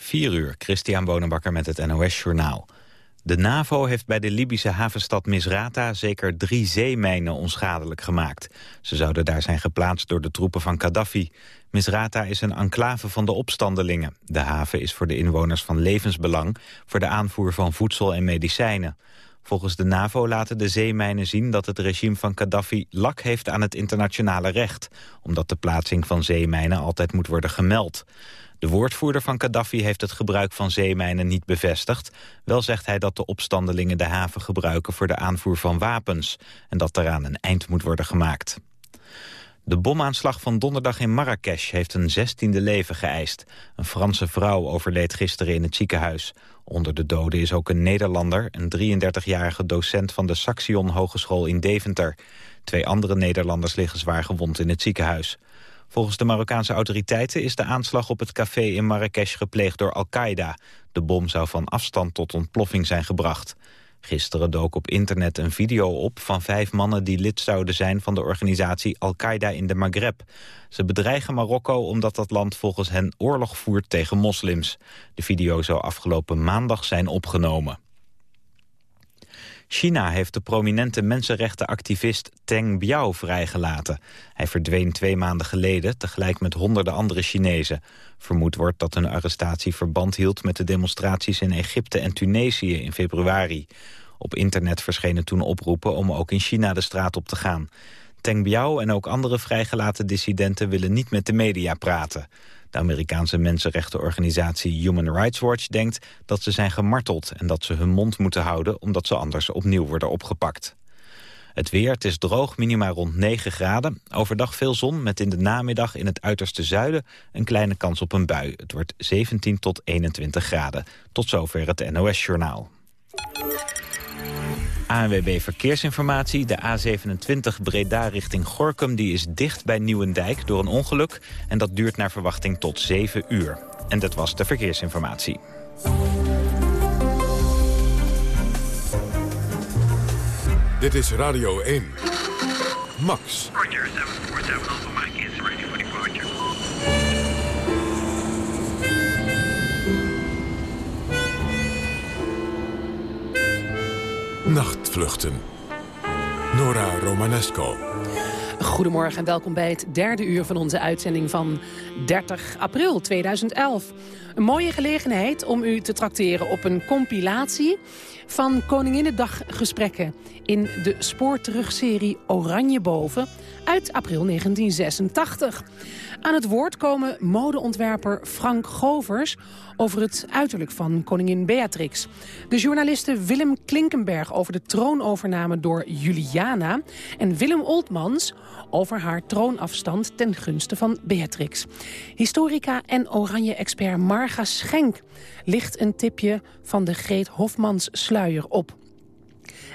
4 uur, Christian Bonenbakker met het NOS Journaal. De NAVO heeft bij de Libische havenstad Misrata zeker drie zeemijnen onschadelijk gemaakt. Ze zouden daar zijn geplaatst door de troepen van Gaddafi. Misrata is een enclave van de opstandelingen. De haven is voor de inwoners van levensbelang voor de aanvoer van voedsel en medicijnen. Volgens de NAVO laten de zeemijnen zien dat het regime van Gaddafi lak heeft aan het internationale recht, omdat de plaatsing van zeemijnen altijd moet worden gemeld. De woordvoerder van Gaddafi heeft het gebruik van zeemijnen niet bevestigd. Wel zegt hij dat de opstandelingen de haven gebruiken voor de aanvoer van wapens... en dat daaraan een eind moet worden gemaakt. De bomaanslag van donderdag in Marrakesh heeft een zestiende leven geëist. Een Franse vrouw overleed gisteren in het ziekenhuis. Onder de doden is ook een Nederlander, een 33-jarige docent van de Saxion Hogeschool in Deventer. Twee andere Nederlanders liggen zwaar gewond in het ziekenhuis. Volgens de Marokkaanse autoriteiten is de aanslag op het café in Marrakesh gepleegd door Al-Qaeda. De bom zou van afstand tot ontploffing zijn gebracht. Gisteren dook op internet een video op van vijf mannen die lid zouden zijn van de organisatie Al-Qaeda in de Maghreb. Ze bedreigen Marokko omdat dat land volgens hen oorlog voert tegen moslims. De video zou afgelopen maandag zijn opgenomen. China heeft de prominente mensenrechtenactivist Teng Biao vrijgelaten. Hij verdween twee maanden geleden, tegelijk met honderden andere Chinezen. Vermoed wordt dat hun arrestatie verband hield met de demonstraties in Egypte en Tunesië in februari. Op internet verschenen toen oproepen om ook in China de straat op te gaan. Teng Biao en ook andere vrijgelaten dissidenten willen niet met de media praten. De Amerikaanse mensenrechtenorganisatie Human Rights Watch denkt dat ze zijn gemarteld en dat ze hun mond moeten houden omdat ze anders opnieuw worden opgepakt. Het weer, het is droog, minima rond 9 graden. Overdag veel zon, met in de namiddag in het uiterste zuiden een kleine kans op een bui. Het wordt 17 tot 21 graden. Tot zover het NOS-journaal. ANWB Verkeersinformatie. De A27 Breda richting Gorkum die is dicht bij Nieuwendijk door een ongeluk. En dat duurt naar verwachting tot 7 uur. En dat was de verkeersinformatie. Dit is Radio 1. Max. Nachtvluchten. Nora Romanesco. Goedemorgen en welkom bij het derde uur van onze uitzending van 30 april 2011. Een mooie gelegenheid om u te trakteren op een compilatie van Koninginnedaggesprekken in de spoorterugserie Oranje Boven uit april 1986. Aan het woord komen modeontwerper Frank Govers over het uiterlijk van koningin Beatrix. De journalisten Willem Klinkenberg over de troonovername door Juliana... en Willem Oltmans over haar troonafstand ten gunste van Beatrix. Historica en oranje-expert Marga Schenk ligt een tipje van de Greet Hofmans sluier op.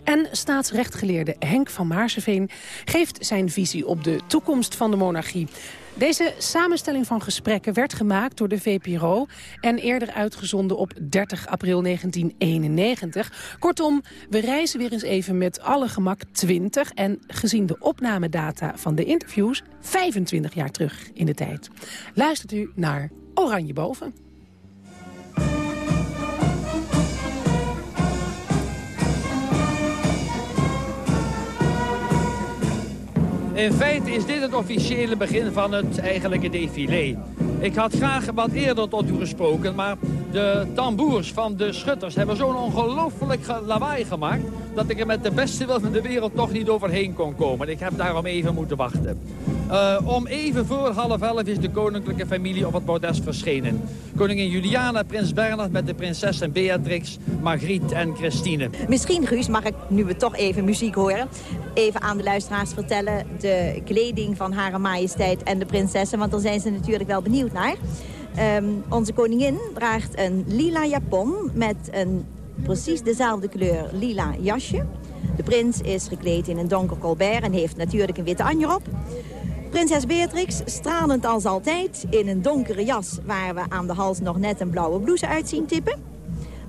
En staatsrechtgeleerde Henk van Maarseveen geeft zijn visie op de toekomst van de monarchie. Deze samenstelling van gesprekken werd gemaakt door de VPRO... en eerder uitgezonden op 30 april 1991. Kortom, we reizen weer eens even met alle gemak 20... en gezien de opnamedata van de interviews 25 jaar terug in de tijd. Luistert u naar Oranje Boven. In feite is dit het officiële begin van het eigenlijke défilé. Ik had graag wat eerder tot u gesproken, maar de tamboers van de schutters hebben zo'n ongelooflijk lawaai gemaakt... dat ik er met de beste wil van de wereld toch niet overheen kon komen. Ik heb daarom even moeten wachten. Uh, om even voor half elf is de koninklijke familie op het bordes verschenen. Koningin Juliana, prins Bernhard met de prinsessen Beatrix, Margriet en Christine. Misschien, Guus, mag ik nu we toch even muziek horen... even aan de luisteraars vertellen de kleding van Hare Majesteit en de prinsessen... want daar zijn ze natuurlijk wel benieuwd naar. Um, onze koningin draagt een lila japon met een precies dezelfde kleur lila jasje. De prins is gekleed in een donker colbert en heeft natuurlijk een witte anjer op. Prinses Beatrix, stralend als altijd, in een donkere jas... waar we aan de hals nog net een blauwe blouse uitzien tippen.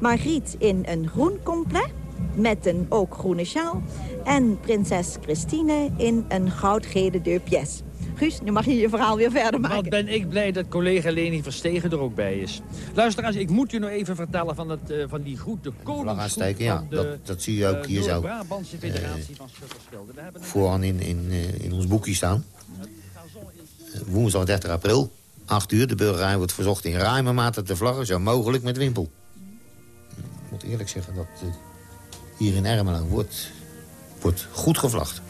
Margriet in een groen complet, met een ook groene sjaal. En prinses Christine in een goudgele deux pièces. Guus, nu mag je je verhaal weer verder maken. Wat ben ik blij dat collega Leni Verstegen er ook bij is. Luisteraars, ik moet u nog even vertellen van, het, uh, van die groet, de koningsgroet ja. dat, dat zie je ook hier zo. Brabantse Federatie van Schuttersgilden. Vooraan in, in, in ons boekje staan. Woensdag 30 april, 8 uur. De burgerij wordt verzocht in ruime mate te vlaggen, zo mogelijk met wimpel. Ik moet eerlijk zeggen dat hier in Ermelo wordt, wordt goed gevlacht.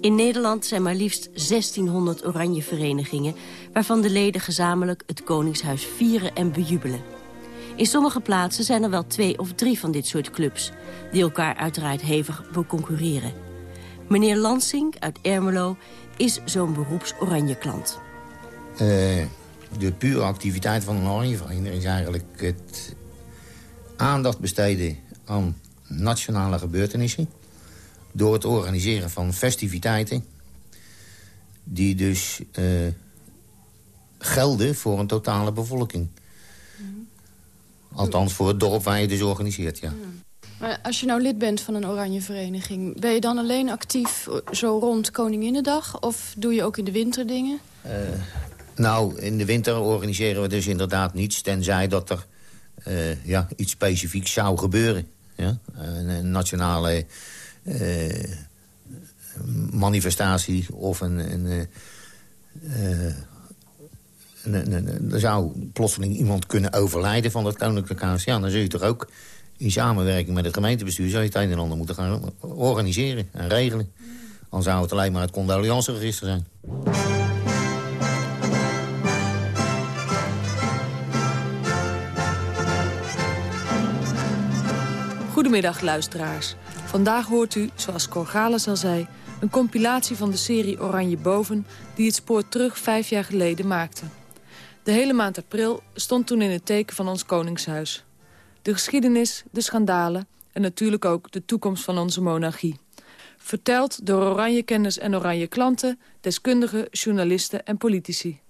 In Nederland zijn maar liefst 1600 oranje verenigingen... waarvan de leden gezamenlijk het Koningshuis vieren en bejubelen. In sommige plaatsen zijn er wel twee of drie van dit soort clubs... die elkaar uiteraard hevig concurreren. Meneer Lansing uit Ermelo is zo'n beroeps-oranje klant. Uh, de pure activiteit van een oranjevereniging is eigenlijk het aandacht besteden aan nationale gebeurtenissen door het organiseren van festiviteiten... die dus uh, gelden voor een totale bevolking. Althans voor het dorp waar je dus organiseert, ja. Maar als je nou lid bent van een oranje vereniging... ben je dan alleen actief zo rond Koninginnedag? Of doe je ook in de winter dingen? Uh, nou, in de winter organiseren we dus inderdaad niets... tenzij dat er uh, ja, iets specifieks zou gebeuren. Ja? Een, nationale uh, manifestatie of een... een er zou plotseling iemand kunnen overlijden van het Koninklijke Huis. Ja, dan zul je toch ook in samenwerking met het gemeentebestuur... zou je het een en ander moeten gaan organiseren en regelen. Dan zou het alleen maar het condoleanceregister zijn. Goedemiddag, luisteraars. Vandaag hoort u, zoals Corgales al zei... een compilatie van de serie Oranje Boven... die het spoor terug vijf jaar geleden maakte. De hele maand april stond toen in het teken van ons koningshuis. De geschiedenis, de schandalen en natuurlijk ook de toekomst van onze monarchie. Verteld door oranje-kenners en oranje-klanten, deskundigen, journalisten en politici.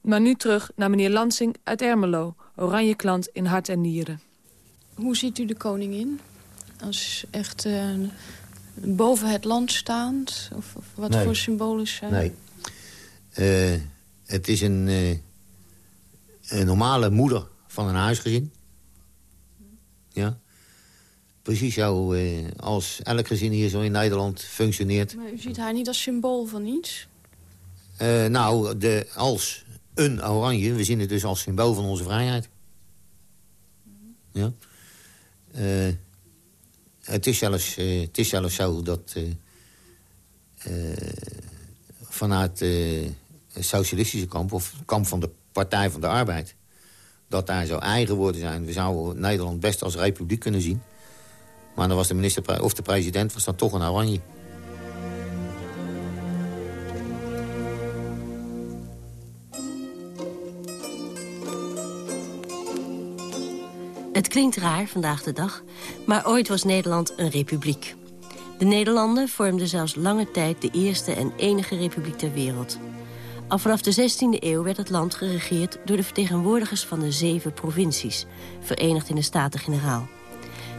Maar nu terug naar meneer Lansing uit Ermelo, oranje-klant in hart en nieren. Hoe ziet u de koningin? Als echt uh, boven het land staand? Of, of wat voor symbolen zijn? Nee. Uh, het is een, uh, een normale moeder van een huisgezin. Ja. Precies zo uh, als elk gezin hier zo in Nederland functioneert. Maar u ziet haar niet als symbool van iets? Uh, nou, de, als een oranje. We zien het dus als symbool van onze vrijheid. Ja. Uh, het, is zelfs, het is zelfs zo dat vanuit socialistische kamp... of kamp van de Partij van de Arbeid... dat daar zo eigen woorden zijn. We zouden Nederland best als republiek kunnen zien. Maar dan was de minister of de president was dan toch een oranje. Het klinkt raar vandaag de dag, maar ooit was Nederland een republiek. De Nederlanden vormden zelfs lange tijd de eerste en enige republiek ter wereld. Al vanaf de 16e eeuw werd het land geregeerd door de vertegenwoordigers van de zeven provincies, verenigd in de Staten-Generaal.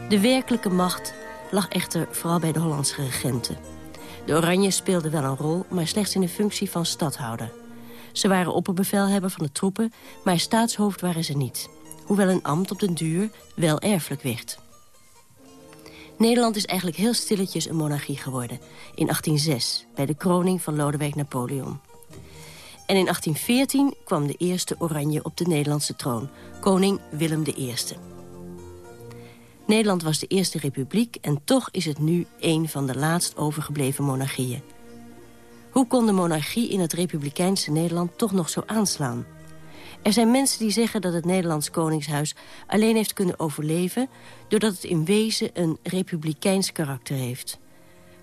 De werkelijke macht lag echter vooral bij de Hollandse regenten. De Oranje speelden wel een rol, maar slechts in de functie van stadhouder. Ze waren opperbevelhebber van de troepen, maar staatshoofd waren ze niet. Hoewel een ambt op den duur wel erfelijk werd. Nederland is eigenlijk heel stilletjes een monarchie geworden. In 1806, bij de kroning van Lodewijk Napoleon. En in 1814 kwam de eerste oranje op de Nederlandse troon, koning Willem I. Nederland was de eerste republiek en toch is het nu een van de laatst overgebleven monarchieën. Hoe kon de monarchie in het republikeinse Nederland toch nog zo aanslaan? Er zijn mensen die zeggen dat het Nederlands Koningshuis alleen heeft kunnen overleven... doordat het in wezen een republikeins karakter heeft.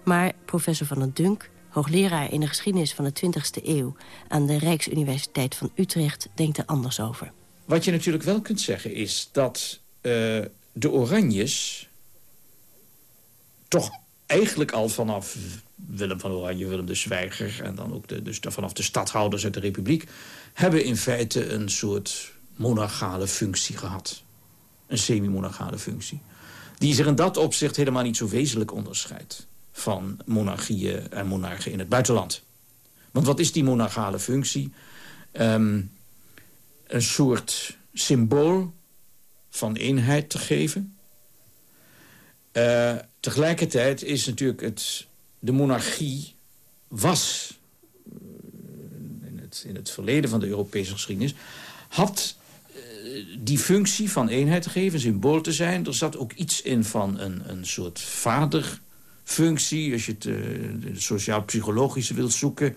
Maar professor Van den Dunk hoogleraar in de geschiedenis van de 20e eeuw... aan de Rijksuniversiteit van Utrecht, denkt er anders over. Wat je natuurlijk wel kunt zeggen is dat uh, de Oranjes... toch eigenlijk al vanaf Willem van Oranje, Willem de Zwijger... en dan ook de, dus vanaf de stadhouders uit de Republiek... hebben in feite een soort monarchale functie gehad. een semi-monarchale functie. Die zich in dat opzicht helemaal niet zo wezenlijk onderscheidt... van monarchieën en monarchen in het buitenland. Want wat is die monarchale functie? Ehm, een soort symbool van eenheid te geven. Uh, tegelijkertijd is natuurlijk het, de monarchie was in het, in het verleden van de Europese geschiedenis... had die functie van eenheid te geven, symbool te zijn. Er zat ook iets in van een, een soort vaderfunctie, als je het uh, sociaal-psychologische wilt zoeken.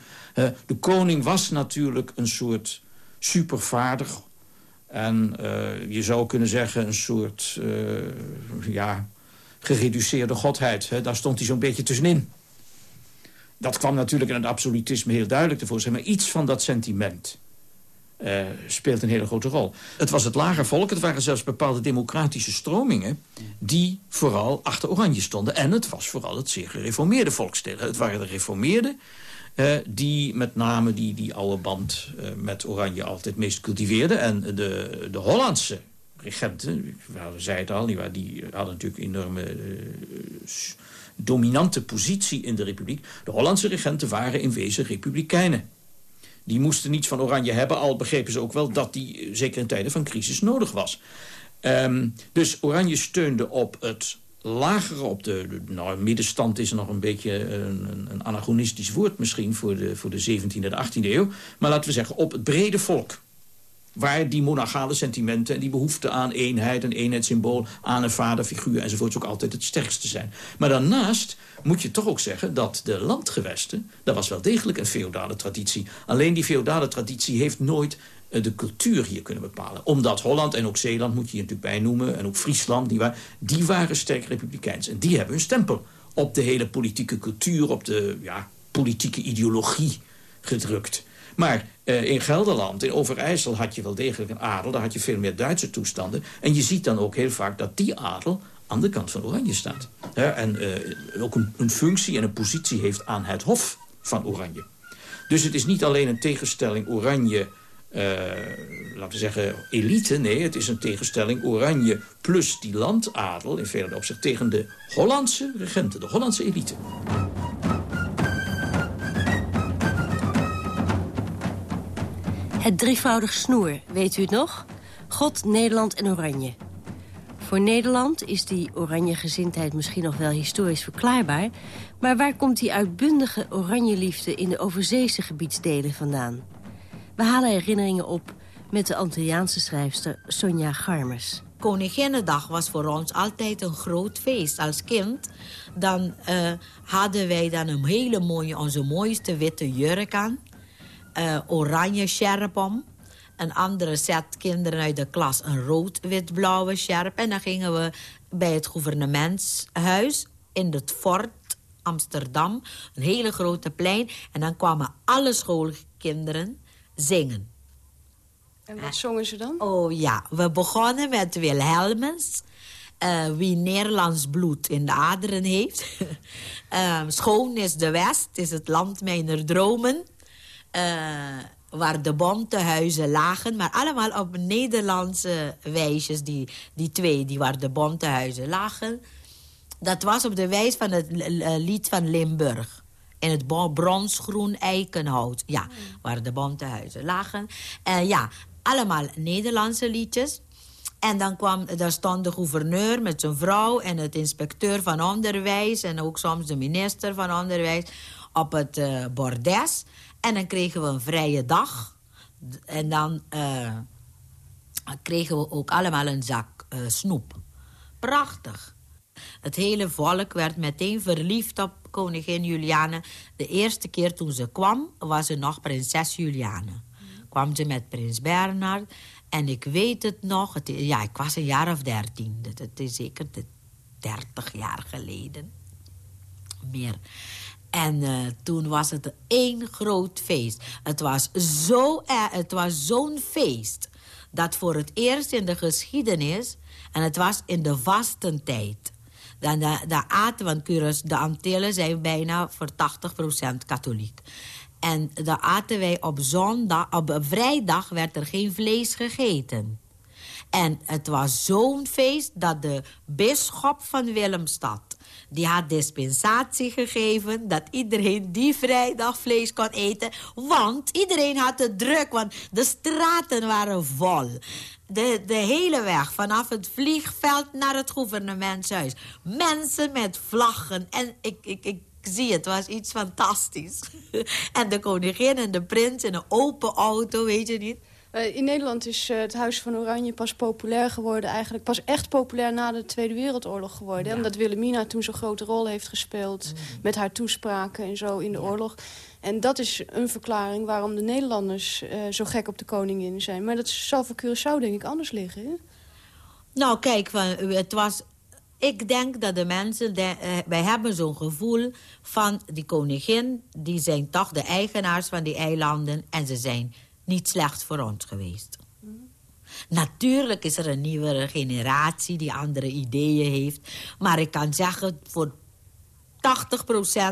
de koning was natuurlijk een soort supervader. En uh, je zou kunnen zeggen een soort ja, gereduceerde godheid. Hè? Daar stond hij zo'n beetje tussenin. Dat kwam natuurlijk in het absolutisme heel duidelijk tevoorschijn. Maar iets van dat sentiment uh, speelt een hele grote rol. Het was het lager volk, het waren zelfs bepaalde democratische stromingen... die vooral achter Oranje stonden. En het was vooral het zeer gereformeerde volksdeel. Het waren de reformeerden uh, die met name die, die oude band uh, met Oranje altijd meest cultiveerden. En de, de Hollandse regenten, we zeiden het al, die, die hadden natuurlijk een enorme dominante positie in de republiek. De Hollandse regenten waren in wezen republikeinen die moesten niets van Oranje hebben... al begrepen ze ook wel dat die eh, zeker in tijden van crisis nodig was. Um, dus Oranje steunde op het lagere, op de, nou, middenstand is nog een beetje een, een, anachronistisch woord misschien voor de, voor de 17e en 18e eeuw. Maar laten we zeggen op het brede volk. Waar die monarchale sentimenten en die behoefte aan eenheid, een eenheidssymbool, aan een vaderfiguur enzovoorts ook altijd het sterkste zijn. Maar daarnaast moet je toch ook zeggen dat de landgewesten... dat was wel degelijk een feodale traditie. Alleen die feodale traditie heeft nooit eh, de cultuur hier kunnen bepalen. Omdat Holland en ook Zeeland, moet je hier natuurlijk bij noemen... en ook Friesland, die, waren, die waren sterk republikeins. En die hebben hun stempel op de hele politieke cultuur... op de ja, politieke ideologie gedrukt. Maar uh, in Gelderland, in Overijssel had je wel degelijk een adel. Daar had je veel meer Duitse toestanden. En je ziet dan ook heel vaak dat die adel aan de kant van Oranje staat. en uh, ook een, functie en een positie heeft aan het hof van Oranje. Dus het is niet alleen een tegenstelling Oranje... Uh, laten we zeggen, elite. Nee, het is een tegenstelling Oranje plus die landadel... in vele opzichten tegen de Hollandse regenten, de Hollandse elite. Het drievoudig snoer, weet u het nog? God, Nederland en Oranje. Voor Nederland is die oranje gezindheid misschien nog wel historisch verklaarbaar... maar waar komt die uitbundige oranje liefde in de overzeese gebiedsdelen vandaan? We halen herinneringen op met de Antilliaanse schrijfster Sonja Garmers. Koninginnedag was voor ons altijd een groot feest. Als kind dan uh, hadden wij dan een hele mooie, onze mooiste witte jurk aan. Uh, oranje sjerp om een andere set kinderen uit de klas een rood-wit-blauwe sjerp. En dan gingen we bij het gouvernementshuis in het fort Amsterdam. Een hele grote plein. En dan kwamen alle schoolkinderen zingen. En wat zongen ze dan? Oh ja, we begonnen met Wilhelmens. Uh, wie Nederlands bloed in de aderen heeft. uh, schoon is de West, is het land mijner dromen. Uh, waar de bonte huizen lagen. Maar allemaal op Nederlandse wijsjes, die, die twee, die waar de bonte huizen lagen. Dat was op de wijs van het lied van Limburg. In het bronsgroen eikenhout. Ja, waar de bonte huizen lagen. En ja, allemaal Nederlandse liedjes. En dan kwam, daar stond de gouverneur met zijn vrouw... en het inspecteur van onderwijs... en ook soms de minister van onderwijs op het uh, bordes. En dan kregen we een vrije dag. En dan uh, kregen we ook allemaal een zak uh, snoep. Prachtig. Het hele volk werd meteen verliefd op koningin Juliane. De eerste keer toen ze kwam, was ze nog prinses Juliane. Kwam ze met prins Bernhard. En ik weet het nog, het, ja, ik was een jaar of dertien. Het is zeker dertig jaar geleden. Meer. En uh, toen was het één groot feest. Het was zo'n het was zo'n feest. Dat voor het eerst in de geschiedenis... en het was in de vastentijd... Dan de, de aten, de Antillen zijn bijna voor 80% katholiek. En dan aten wij op zondag, op vrijdag werd er geen vlees gegeten. En het was zo'n feest dat de bisschop van Willemstad... die had dispensatie gegeven dat iedereen die vrijdag vlees kon eten. Want iedereen had het druk, want de straten waren vol. De, de hele weg, vanaf het vliegveld naar het gouvernementshuis. Mensen met vlaggen. En ik, ik, ik zie het, was iets fantastisch. en de koningin en de prins in een open auto, weet je niet. Eh, in Nederland is uh, het Huis van Oranje pas populair geworden. Eigenlijk pas echt populair na de Tweede Wereldoorlog geworden. Omdat Wilhelmina toen zo'n grote rol heeft gespeeld. Mm. Met haar toespraken en zo in de oorlog. En dat is een verklaring waarom de Nederlanders uh, zo gek op de koningin zijn. Maar dat zal voor Curaçao denk ik anders liggen. Hè? Nou kijk, het was ik denk dat de mensen, de, uh, wij hebben zo'n gevoel van die koningin... die zijn toch de eigenaars van die eilanden... en ze zijn niet slecht voor ons geweest. Natuurlijk is er een nieuwere generatie die andere ideeën heeft. Maar ik kan zeggen, voor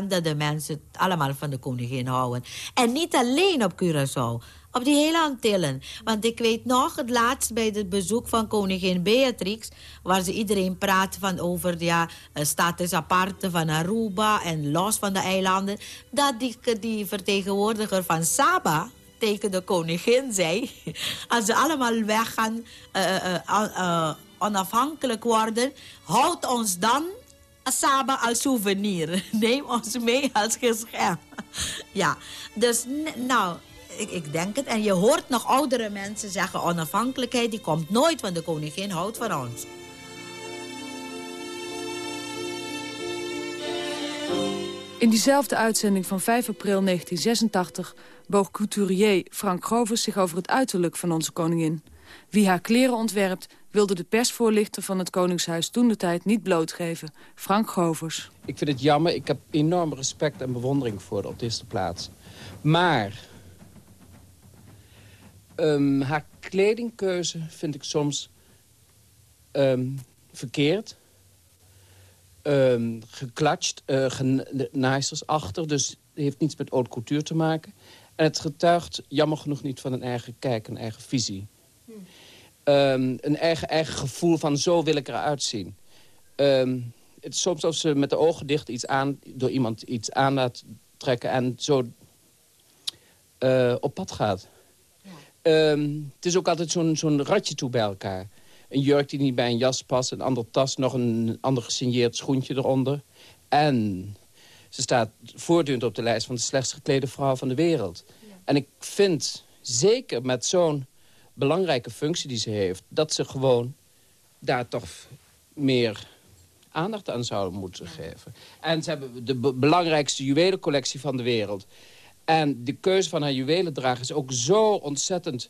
80% dat de mensen allemaal van de koningin houden. En niet alleen op Curaçao. Op die hele Antillen. Want ik weet nog, het laatst bij het bezoek van koningin Beatrix... waar ze iedereen praat van over ja, status aparte van Aruba... en los van de eilanden... dat die, die vertegenwoordiger van Saba tegen de koningin zei... als ze allemaal weggaan, uh, uh, onafhankelijk worden... houd ons dan Saba als souvenir. Neem ons mee als geschenk. ja, dus nou, ik, ik, denk het. En je hoort nog oudere mensen zeggen... onafhankelijkheid die komt nooit, van de koningin houdt van ons. In diezelfde uitzending van 5 april 1986 boog couturier Frank Grovers zich over het uiterlijk van onze koningin. Wie haar kleren ontwerpt, wilde de persvoorlichter van het Koningshuis toen de tijd niet blootgeven. Frank Govers. Ik vind het jammer. Ik heb enorm respect en bewondering voor haar op de eerste plaats. Maar um, haar kledingkeuze vind ik soms um, verkeerd. Um, geklatscht, uh, achter. Dus heeft niets met haute couture te maken. En het getuigt jammer genoeg niet van een eigen kijk, een eigen visie. Um, een eigen, eigen gevoel van zo wil ik eruit zien. Um, het is soms als ze met de ogen dicht iets aan, door iemand iets aan laat trekken... en zo uh, op pad gaat. Ja. Um, het is ook altijd zo'n zo'n ratje toe bij elkaar. Een jurk die niet bij een jas past, een ander tas... nog een ander gesigneerd schoentje eronder. En ze staat voortdurend op de lijst van de slechtst geklede vrouw van de wereld. Ja. En ik vind, zeker met zo'n belangrijke functie die ze heeft... dat ze gewoon daar toch meer aandacht aan zouden moeten geven. En ze hebben de belangrijkste juwelencollectie van de wereld. En de keuze van haar juwelendrager is ook zo ontzettend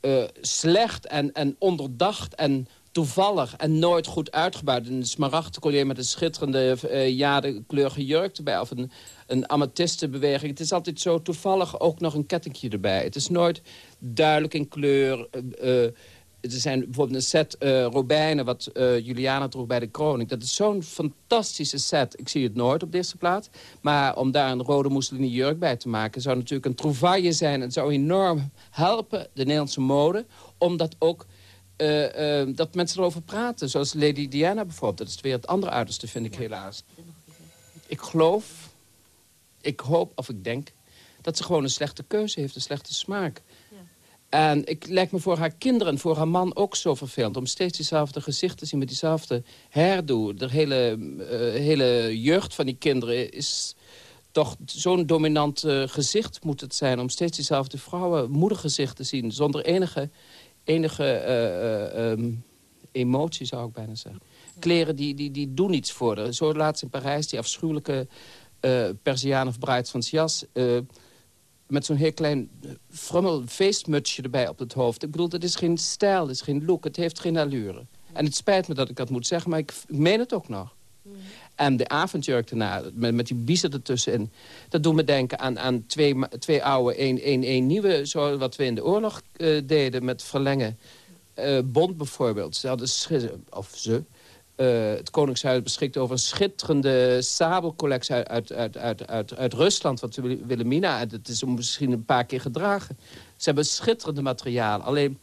uh, slecht en, en onderdacht en toevallig en nooit goed uitgebuit. Een smaragdencollier met een schitterende uh, jadekleurige jurk erbij. Of een, een amethystenbeweging. Het is altijd zo toevallig ook nog een kettingje erbij. Het is nooit duidelijk in kleur. Uh, er zijn bijvoorbeeld een set robijnen wat Juliana droeg bij de kroning. Dat is zo'n fantastische set. Ik zie het nooit op deze plaats. Maar om daar een rode mousseline jurk bij te maken... zou natuurlijk een trouvaille zijn. Het zou enorm helpen, de Nederlandse mode... om dat ook uh, uh, dat mensen erover praten. Zoals Lady Diana bijvoorbeeld. Dat is weer het andere uiterste, vind ik helaas. Ik geloof, ik hoop of ik denk... dat ze gewoon een slechte keuze heeft, een slechte smaak. Ja. En ik lijkt me voor haar kinderen en voor haar man ook zo vervelend... om steeds diezelfde gezicht te zien met diezelfde hairdo. De hele, uh, hele jeugd van die kinderen is toch zo'n dominant gezicht moet het zijn... om steeds diezelfde vrouwen, moedergezicht te zien... zonder enige enige uh, um, emotie, zou ik bijna zeggen. Kleren die, die, die doen iets voor haar. Zo laatst in Parijs, die afschuwelijke uh, Persianen of bruidsvansjas... Uh, met zo'n heel klein frummel feestmutsje erbij op het hoofd. Ik bedoel, dat is geen stijl, dat is geen look, het heeft geen allure. En het spijt me dat ik dat moet zeggen, maar ik meen het ook nog. Mm. En de avondjurk daarna, met, die biezen ertussenin... dat doet me denken aan, aan twee, twee oude, één, één, één nieuwe... Zo wat we in de oorlog uh, deden met verlengen. Uh, Bond bijvoorbeeld. Ze hadden, of ze, uh, het Koningshuis beschikt over een schitterende sabelcollectie uit, uit, uit, uit, uit Rusland, wat Wilhelmina. Het is misschien een paar keer gedragen. Ze hebben schitterende materiaal. Alleen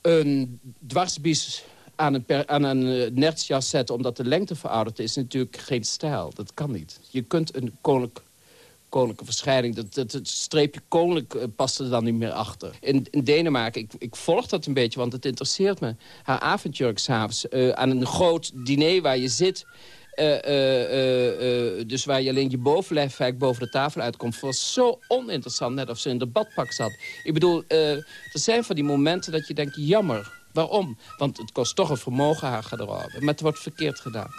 een dwarsbies aan een, per, aan een nertsjas zetten... omdat de lengte verouderd is, natuurlijk geen stijl. Dat kan niet. Je kunt een koninklijke koninklijke verschijning. Dat, dat, het streepje koninklijk uh, past er dan niet meer achter. In, Denemarken, ik, ik, volg dat een beetje, want het interesseert me. Haar avondjurk s'avonds uh, aan een groot diner waar je zit... Dus waar je alleen je bovenlijf boven de tafel uitkomt... was zo oninteressant, net of ze in de badpak zat. Ik bedoel, er zijn van die momenten dat je denkt, jammer. Waarom? Want het kost toch een vermogen haar garderobe. Maar het wordt verkeerd gedaan.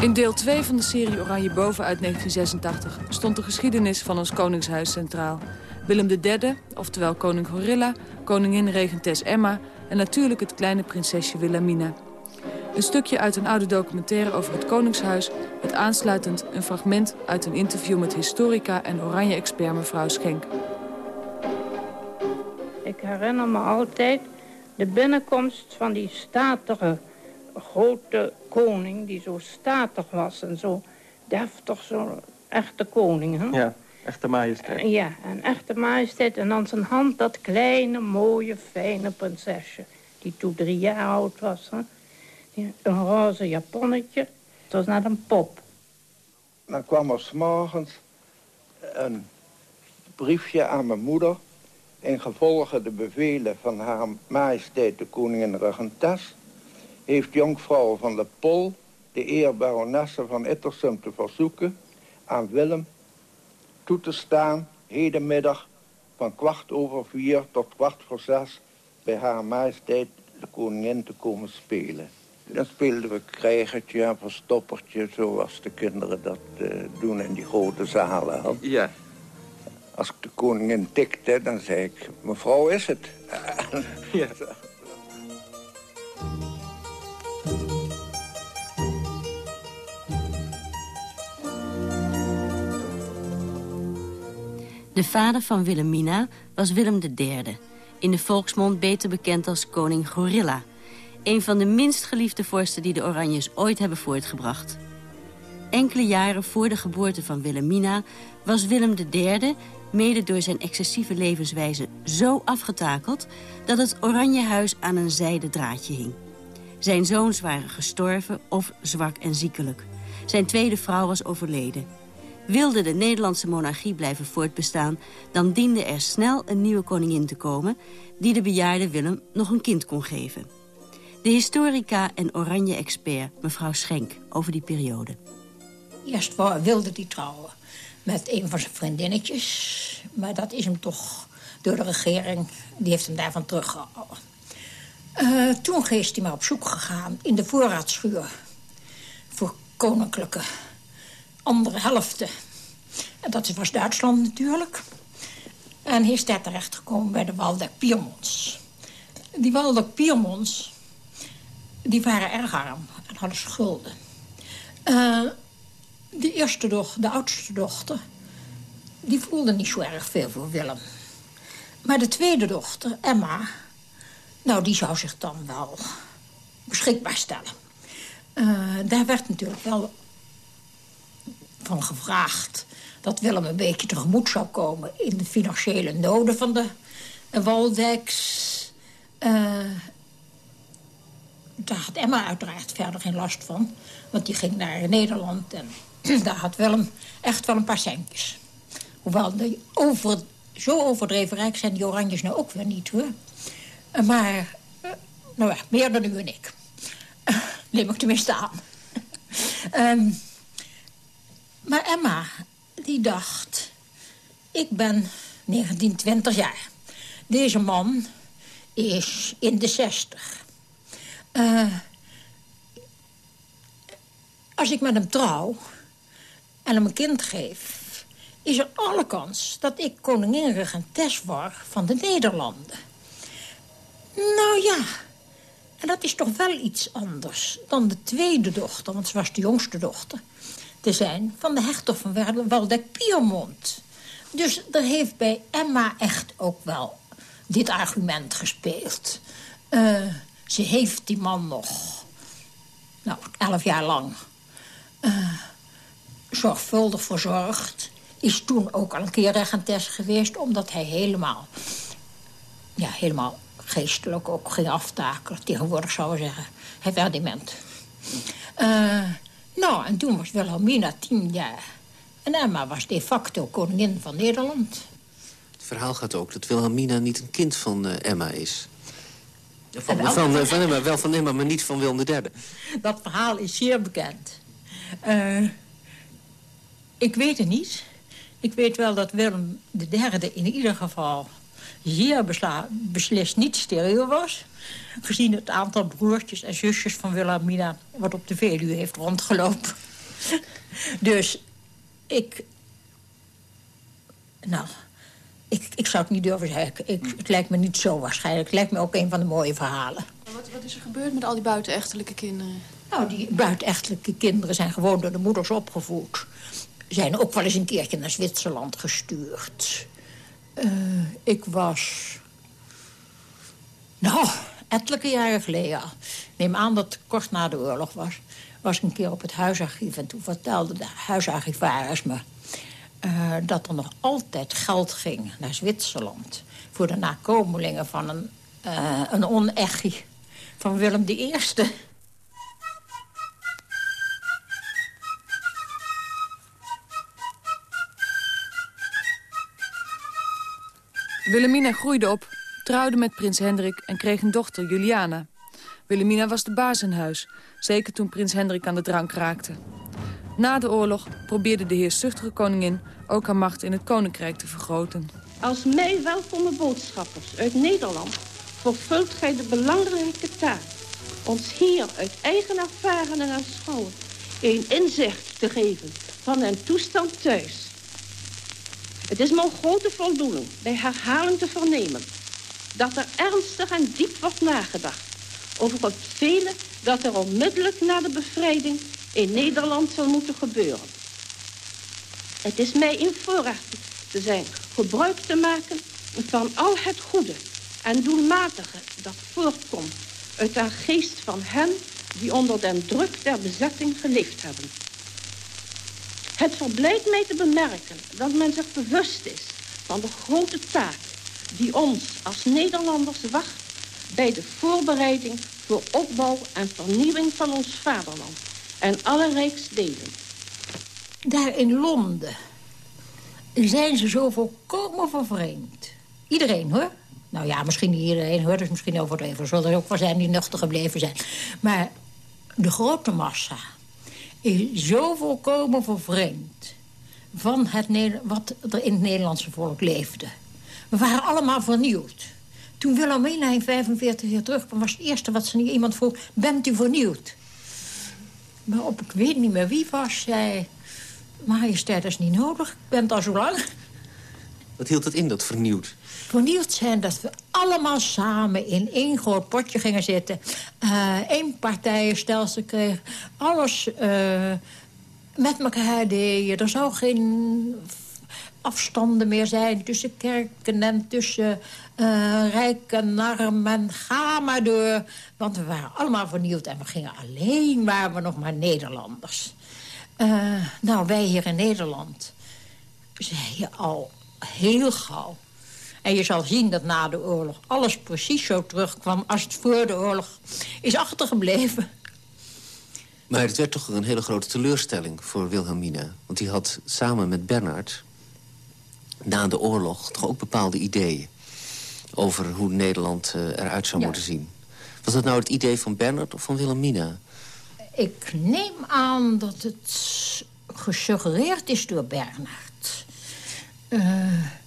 In deel 2 van de serie Oranje Boven uit 1986 stond de geschiedenis van ons koningshuis centraal. Willem III, oftewel koning Gorilla, koningin regentes Emma... en natuurlijk het kleine prinsesje Wilhelmina. Een stukje uit een oude documentaire over het koningshuis... met aansluitend een fragment uit een interview met historica en oranje-expert mevrouw Schenk. Ik herinner me altijd de binnenkomst van die statige grote koning die zo statig was en zo deftig, zo'n echte koning. Hè? Ja, echte majesteit. Ja, een echte majesteit. En aan zijn hand dat kleine, mooie, fijne prinsesje. Die toen drie jaar oud was. Hè? Een roze japonnetje. Het was net een pop. Dan kwam er s'morgens een briefje aan mijn moeder... in gevolge de bevelen van haar majesteit de koningin Regentes heeft jonkvrouw van de Pol de eer baronesse van Ittersum te verzoeken aan Willem toe te staan hedenmiddag van kwart over vier tot kwart voor zes bij haar majesteit de koningin te komen spelen. Dan speelden we krijgertje en verstoppertje, zoals de kinderen dat uh, doen in die grote zalen. Ja. Als ik de koningin tikte, dan zei ik, mevrouw is het. ja. De vader van Wilhelmina was Willem III, in de volksmond beter bekend als koning Gorilla. Een van de minst geliefde vorsten die de Oranjes ooit hebben voortgebracht. Enkele jaren voor de geboorte van Wilhelmina was Willem III, mede door zijn excessieve levenswijze, zo afgetakeld... dat het Oranjehuis aan een zijden draadje hing. Zijn zoons waren gestorven of zwak en ziekelijk. Zijn tweede vrouw was overleden. Wilde de Nederlandse monarchie blijven voortbestaan... dan diende er snel een nieuwe koningin te komen... die de bejaarde Willem nog een kind kon geven. De historica en oranje-expert mevrouw Schenk over die periode. Eerst wilde hij trouwen met een van zijn vriendinnetjes. Maar dat is hem toch door de regering... die heeft hem daarvan teruggehouden. Uh, toen is hij maar op zoek gegaan in de voorraadschuur... voor koninklijke andere helften. En dat was Duitsland natuurlijk. En hij is daar terechtgekomen bij de Waldeck Piermonts. Die Waldeck Piermonts, die waren erg arm en hadden schulden. Uh, de eerste dochter, de oudste dochter, die voelde niet zo erg veel voor Willem. Maar de tweede dochter, Emma, nou, die zou zich dan wel beschikbaar stellen. Uh, daar werd natuurlijk wel van gevraagd dat Willem een beetje tegemoet zou komen... in de financiële noden van de Waldeks. Uh, daar had Emma uiteraard verder geen last van. Want die ging naar Nederland en daar had Willem echt wel een paar centjes. Hoewel de over, zo overdreven rijk zijn die oranjes nou ook weer niet, hoor. Maar, uh, nou ja, meer dan u en ik. Uh, neem ik tenminste aan. um, Maar Emma, die dacht... Ik ben 19, 20 jaar. Deze man is in de 60. Uh, als ik met hem trouw en hem een kind geef... is er alle kans dat ik koningin regentes word van de Nederlanden. Nou ja, en dat is toch wel iets anders dan de tweede dochter... want ze was de jongste dochter te zijn van de hertog van Waldeck-Piermont. Dus er heeft bij Emma echt ook wel dit argument gespeeld. Uh, ze heeft die man nog, nou, elf jaar lang... Uh, zorgvuldig verzorgd. Is toen ook al een keer regentes geweest... omdat hij helemaal, ja, helemaal geestelijk ook ging aftakelen. Tegenwoordig zou we zeggen, hij werd dement. Uh, nou, en toen was Wilhelmina tien jaar. En Emma was de facto koningin van Nederland. Het verhaal gaat ook dat Wilhelmina niet een kind van uh, Emma is. Van, van, van, van, Emma, wel van Emma, maar niet van Willem III. Dat verhaal is zeer bekend. Uh, ik weet het niet. Ik weet wel dat Willem III in ieder geval zeer beslist niet stereo was. Gezien het aantal broertjes en zusjes van Wilhelmina... wat op de Veluwe heeft rondgelopen. dus ik... Nou, ik, ik zou het niet durven zeggen. Ik, het lijkt me niet zo waarschijnlijk. Het lijkt me ook een van de mooie verhalen. Wat, wat is er gebeurd met al die buitenechtelijke kinderen? Nou, die buitenechtelijke kinderen zijn gewoon door de moeders opgevoed. Zijn ook wel eens een keertje naar Zwitserland gestuurd. Uh, ik was... Nou, ettelijke jaren geleden. Neem aan dat het kort na de oorlog was. Was ik een keer op het huisarchief en toen vertelde de huisarchivaris me... Uh, dat er nog altijd geld ging naar Zwitserland... voor de nakomelingen van een, uh, een onechie van Willem I. Wilhelmina groeide op, trouwde met prins Hendrik en kreeg een dochter, Juliana. Wilhelmina was de baas in huis, zeker toen prins Hendrik aan de drank raakte. Na de oorlog probeerde de heerszuchtige koningin ook haar macht in het koninkrijk te vergroten. Als mij welkome boodschappers uit Nederland vervult gij de belangrijke taak ons hier uit eigen ervaring en aanschouwen een inzicht te geven van een toestand thuis het is mijn grote voldoening bij herhaling te vernemen... dat er ernstig en diep wordt nagedacht... over het vele dat er onmiddellijk na de bevrijding in Nederland zal moeten gebeuren. Het is mij in voorrecht te zijn gebruik te maken van al het goede en doelmatige dat voortkomt uit de geest van hen die onder den druk der bezetting geleefd hebben. Het verblijdt mij te bemerken dat men zich bewust is van de grote taak die ons als Nederlanders wacht bij de voorbereiding voor opbouw en vernieuwing van ons vaderland en alle rijksdelen. Daar in Londen zijn ze zo volkomen vervreemd. Iedereen, hoor. Nou ja, misschien niet iedereen, hoor. Dus misschien overdreven. Zullen er ook wel zijn die nuchter gebleven zijn. Maar de grote massa is zo volkomen vervreemd van het, wat er in het Nederlandse volk leefde. We waren allemaal vernieuwd. Toen Wilhelmina in 45 jaar terugkwam, was het eerste wat ze iemand vroeg... bent u vernieuwd? Maar op, ik weet niet meer wie was, zei... Majesteit, is niet nodig, ik ben al zo lang. Wat hield het in, dat vernieuwd? Vernieuwd zijn dat we allemaal samen in één groot potje gingen zitten. Uh, één partijenstelsel kregen. Alles uh, met elkaar deden. Er zou geen afstanden meer zijn tussen kerken en tussen uh, rijk en arm. Ga maar door. Want we waren allemaal vernieuwd en we gingen alleen waren we nog maar Nederlanders. nou, wij hier in Nederland zei je al heel gauw. En je zal zien dat na de oorlog alles precies zo terugkwam... als het voor de oorlog is achtergebleven. Maar het werd toch een hele grote teleurstelling voor Wilhelmina. Want die had samen met Bernard na de oorlog toch ook bepaalde ideeën... over hoe Nederland uh, eruit zou moeten zien. Was dat nou het idee van Bernard of van Wilhelmina? Ik neem aan dat het gesuggereerd is door Bernard. Uh,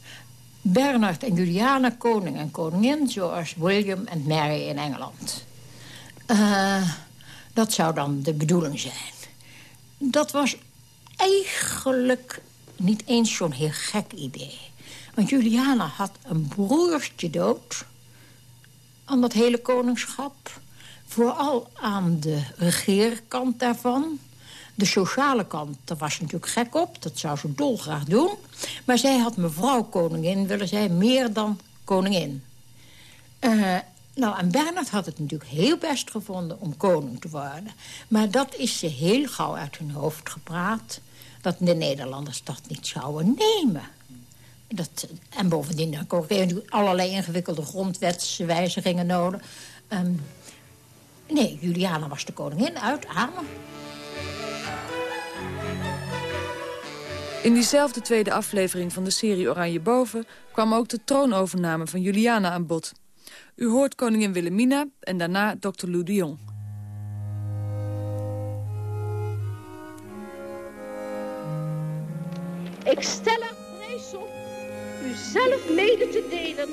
Bernard en Juliana, koning en koningin... zoals William en Mary in Engeland. Uh, dat zou dan de bedoeling zijn. Dat was eigenlijk niet eens zo'n heel gek idee. Want Juliana had een broertje dood... aan dat hele koningschap. Vooral aan de regeerkant daarvan. De sociale kant, daar was ze natuurlijk gek op. Dat zou ze dolgraag doen. Maar zij had mevrouw koningin, willen zij, meer dan koningin. Uh, nou, en Bernard had het natuurlijk heel best gevonden om koning te worden. Maar dat is ze heel gauw uit hun hoofd gepraat... dat de Nederlanders dat niet zouden nemen. Dat, en bovendien, dan kregen allerlei ingewikkelde grondwetswijzigingen nodig. Um, nee, Juliana was de koningin uit Amen. In diezelfde tweede aflevering van de serie Oranje Boven... kwam ook de troonovername van Juliana aan bod. U hoort koningin Wilhelmina en daarna dokter Lou de. Ik stel er prijs op u zelf mede te delen...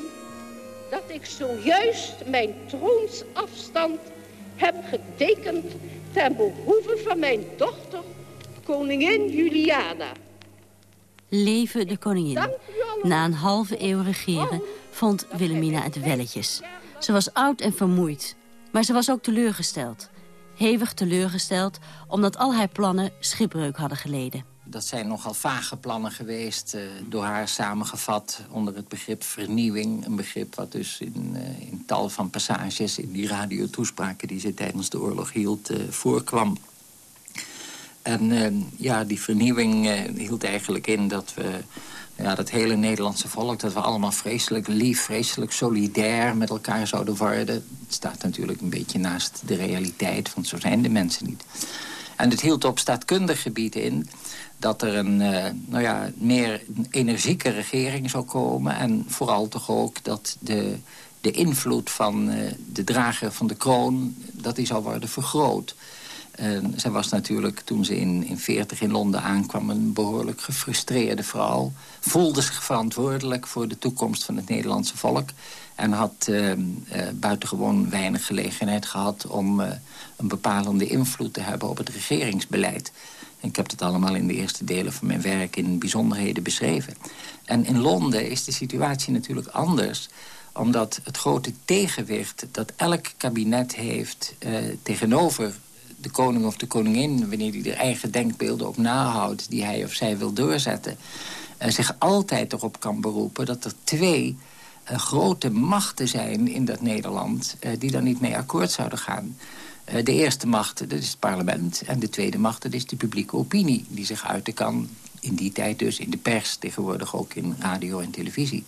dat ik zojuist mijn troonsafstand heb getekend... ten behoeve van mijn dochter, koningin Juliana... Leven de koningin. Na een halve eeuw regeren vond Wilhelmina het welletjes. Ze was oud en vermoeid, maar ze was ook teleurgesteld. Hevig teleurgesteld, omdat al haar plannen schipbreuk hadden geleden. Dat zijn nogal vage plannen geweest, uh, door haar samengevat onder het begrip vernieuwing. Een begrip wat dus in, uh, in tal van passages in die radiotoespraken die ze tijdens de oorlog hield uh, voorkwam. En ehm, ja, die vernieuwing eh, hield eigenlijk in dat we... Ja, dat hele Nederlandse volk, dat we allemaal vreselijk lief, vreselijk solidair met elkaar zouden worden. Het staat natuurlijk een beetje naast de realiteit, want zo zijn de mensen niet. En het hield op staatkundig gebied in dat er een uh, nou ja, meer energieke regering zou komen. En vooral toch ook dat de, de invloed van uh, de drager van de kroon... dat die zou worden vergroot. En zij was natuurlijk, toen ze in, in 40 in Londen aankwam... een behoorlijk gefrustreerde vrouw. Voelde zich verantwoordelijk voor de toekomst van het Nederlandse volk. En had uh, uh, buitengewoon weinig gelegenheid gehad... om uh, een bepalende invloed te hebben op het regeringsbeleid. Ik heb het allemaal in de eerste delen van mijn werk... in bijzonderheden beschreven. En in Londen is de situatie natuurlijk anders omdat het grote tegenwicht dat elk kabinet heeft... tegenover de koning of de koningin... wanneer hij er eigen denkbeelden op nahoudt... die hij of zij wil doorzetten... Uh, zich altijd erop kan beroepen dat er twee uh, grote machten zijn in dat Nederland... Uh, die daar niet mee akkoord zouden gaan. de eerste macht, dat is het parlement. En de tweede macht, dat is de publieke opinie... die zich uiten kan, in die tijd dus, in de pers... tegenwoordig ook in radio en televisie.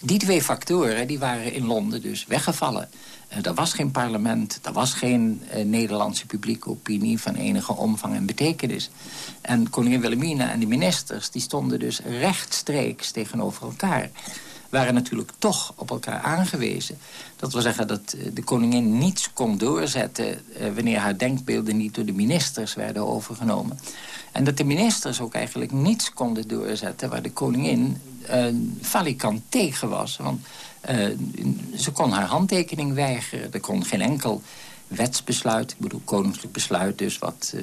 Die twee factoren die waren in Londen dus weggevallen. Uh, er was geen parlement, er was geen uh, Nederlandse publieke opinie... van enige omvang en betekenis. En koningin Wilhelmina en de ministers die stonden dus rechtstreeks tegenover elkaar waren natuurlijk toch op elkaar aangewezen. Dat wil zeggen dat eh, de koningin niets kon doorzetten... wanneer haar denkbeelden niet door de ministers werden overgenomen. En dat de ministers ook eigenlijk niets konden doorzetten... waar de koningin valikant tegen was. Want uh, ze kon haar handtekening weigeren. Er kon geen enkel wetsbesluit, ik bedoel koninklijk besluit dus... wat uh,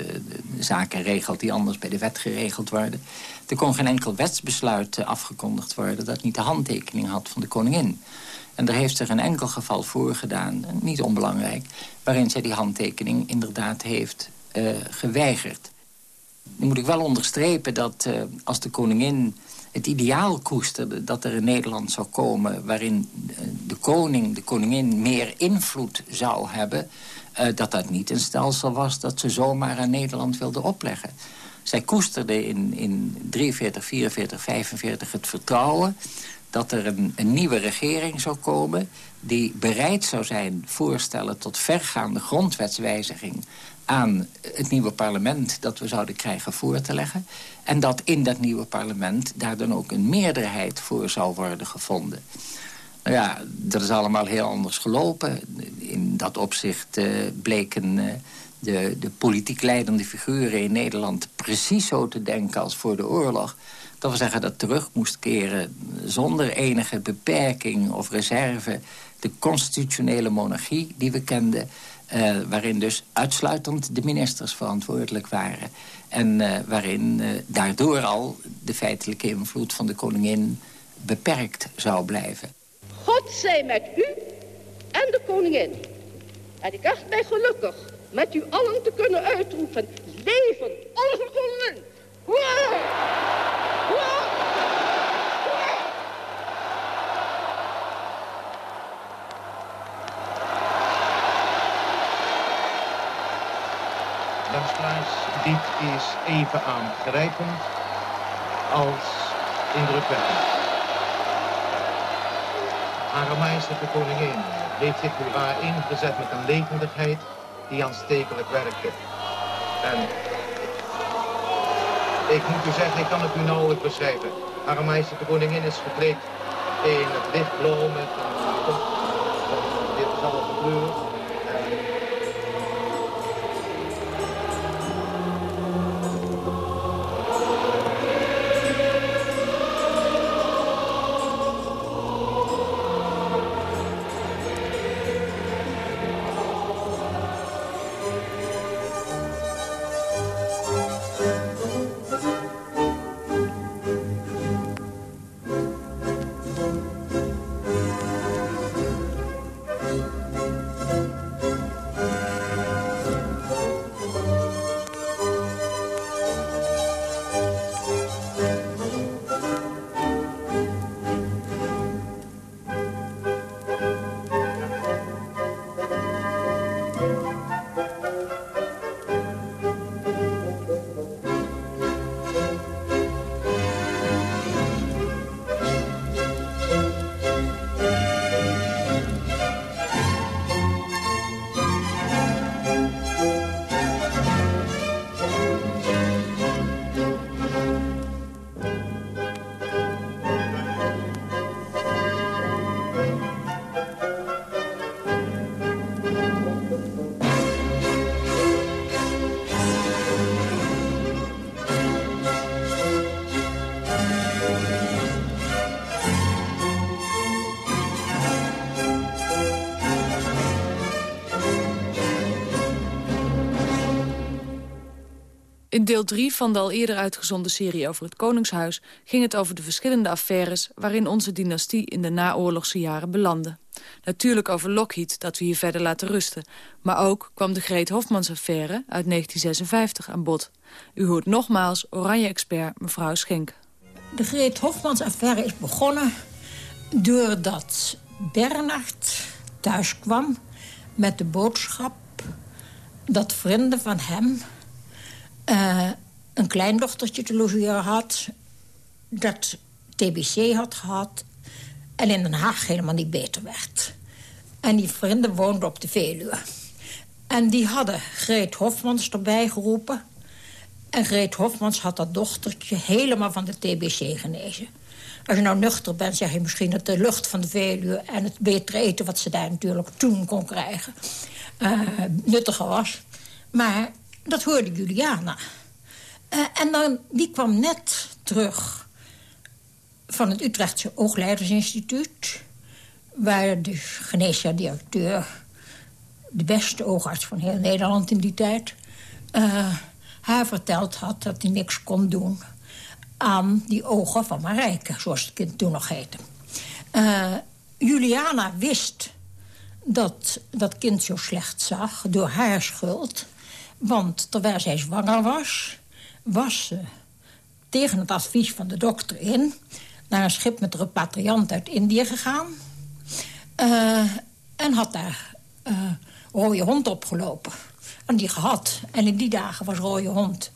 zaken regelt die anders bij de wet geregeld worden. Er kon geen enkel wetsbesluit afgekondigd worden... dat niet de handtekening had van de koningin. En er heeft zich een enkel geval voorgedaan, niet onbelangrijk... waarin zij die handtekening inderdaad heeft geweigerd. Nu moet ik wel onderstrepen dat als de koningin het ideaal koesterde dat er in Nederland zou komen... waarin eh, de koning, de koningin meer invloed zou hebben... Uh, dat dat niet een stelsel was dat ze zomaar aan Nederland wilde opleggen. Zij koesterde in, in 43, 44, 45 het vertrouwen dat er een, een, nieuwe regering zou komen... die bereid zou zijn voorstellen tot vergaande grondwetswijziging aan het nieuwe parlement dat we zouden krijgen voor te leggen. En dat in dat nieuwe parlement daar dan ook een meerderheid voor zou worden gevonden. Nou ja, dat is allemaal heel anders gelopen. In dat opzicht uh, bleken uh, de, de politiek leidende figuren in Nederland... precies zo te denken als voor de oorlog. Dat wil zeggen dat terug moest keren zonder enige beperking of reserve... de constitutionele monarchie die we kenden... Uh, waarin dus uitsluitend de ministers verantwoordelijk waren. En uh, waarin uh, daardoor al de feitelijke invloed van de koningin beperkt zou blijven. God zij met u en de koningin. En ik acht mij gelukkig met u allen te kunnen uitroepen. Leven onze koningin! Luisteraars, dit is even aangrijpend als indrukwekkend. Hare Majesteit de Koningin heeft zich hierna ingezet met een levendigheid die aanstekelijk werkte. En ik moet u zeggen, ik kan het u nauwelijks beschrijven. Majesteit de Koningin is gekleed in het lichtblauw met een dit dezelfde kleur. In deel 3 van de al eerder uitgezonden serie over het Koningshuis... ging het over de verschillende affaires... waarin onze dynastie in de naoorlogse jaren belandde. Natuurlijk over Lockheed, dat we hier verder laten rusten. Maar ook kwam de Greet Hofmans-affaire uit 1956 aan bod. U hoort nogmaals Oranje-expert mevrouw Schenk. De Greet Hofmans-affaire is begonnen doordat Bernard thuis kwam met de boodschap dat vrienden van hem uh, een kleindochtertje te logeren had... dat TBC had gehad en in Den Haag helemaal niet beter werd. En die vrienden woonden op de Veluwe. En die hadden Greet Hofmans erbij geroepen. En Greet Hofmans had dat dochtertje helemaal van de TBC genezen. Als je nou nuchter bent, zeg je misschien dat de lucht van de Veluwe... en het betere eten wat ze daar natuurlijk toen kon krijgen... Uh, nuttiger was. Maar dat hoorde Juliana. Uh, en dan, die kwam net terug van het Utrechtse Oogleidersinstituut... waar de geneesheer-directeur, de beste oogarts van heel Nederland in die tijd... Uh, haar verteld had dat hij niks kon doen aan die ogen van Marijke, zoals het kind toen nog heette. Uh, Juliana wist dat dat kind zo slecht zag door haar schuld... Want terwijl zij zwanger was, was ze tegen het advies van de dokter in... naar een schip met repatriant uit Indië gegaan. Uh, en had daar uh, rode hond opgelopen. En die gehad. En in die dagen was rode hond...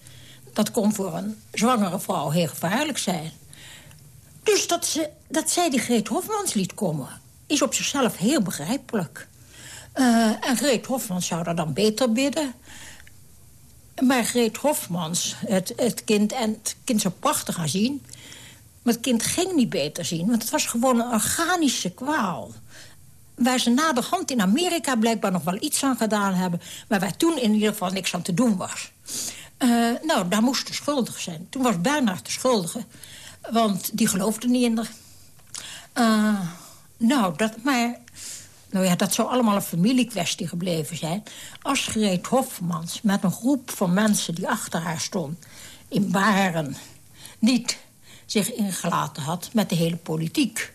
dat kon voor een zwangere vrouw heel gevaarlijk zijn. Dus dat, ze, dat zij die Greet Hofmans liet komen... is op zichzelf heel begrijpelijk. Uh, en Greet Hofmans zou er dan beter bidden... Margreet Hofmans, het, het kind, en het kind zou prachtig gaan zien. Maar het kind ging niet beter zien, want het was gewoon een organische kwaal. Waar ze na de hand in Amerika blijkbaar nog wel iets aan gedaan hebben... maar waar toen in ieder geval niks aan te doen was. Uh, nou, daar moest de schuldige zijn. Toen was Bernard de schuldige, want die geloofde niet in haar. Uh, nou, dat, maar nou ja, dat zou allemaal een familiekwestie gebleven zijn... als Greet Hofmans met een groep van mensen die achter haar stond... in Baren niet zich ingelaten had met de hele politiek.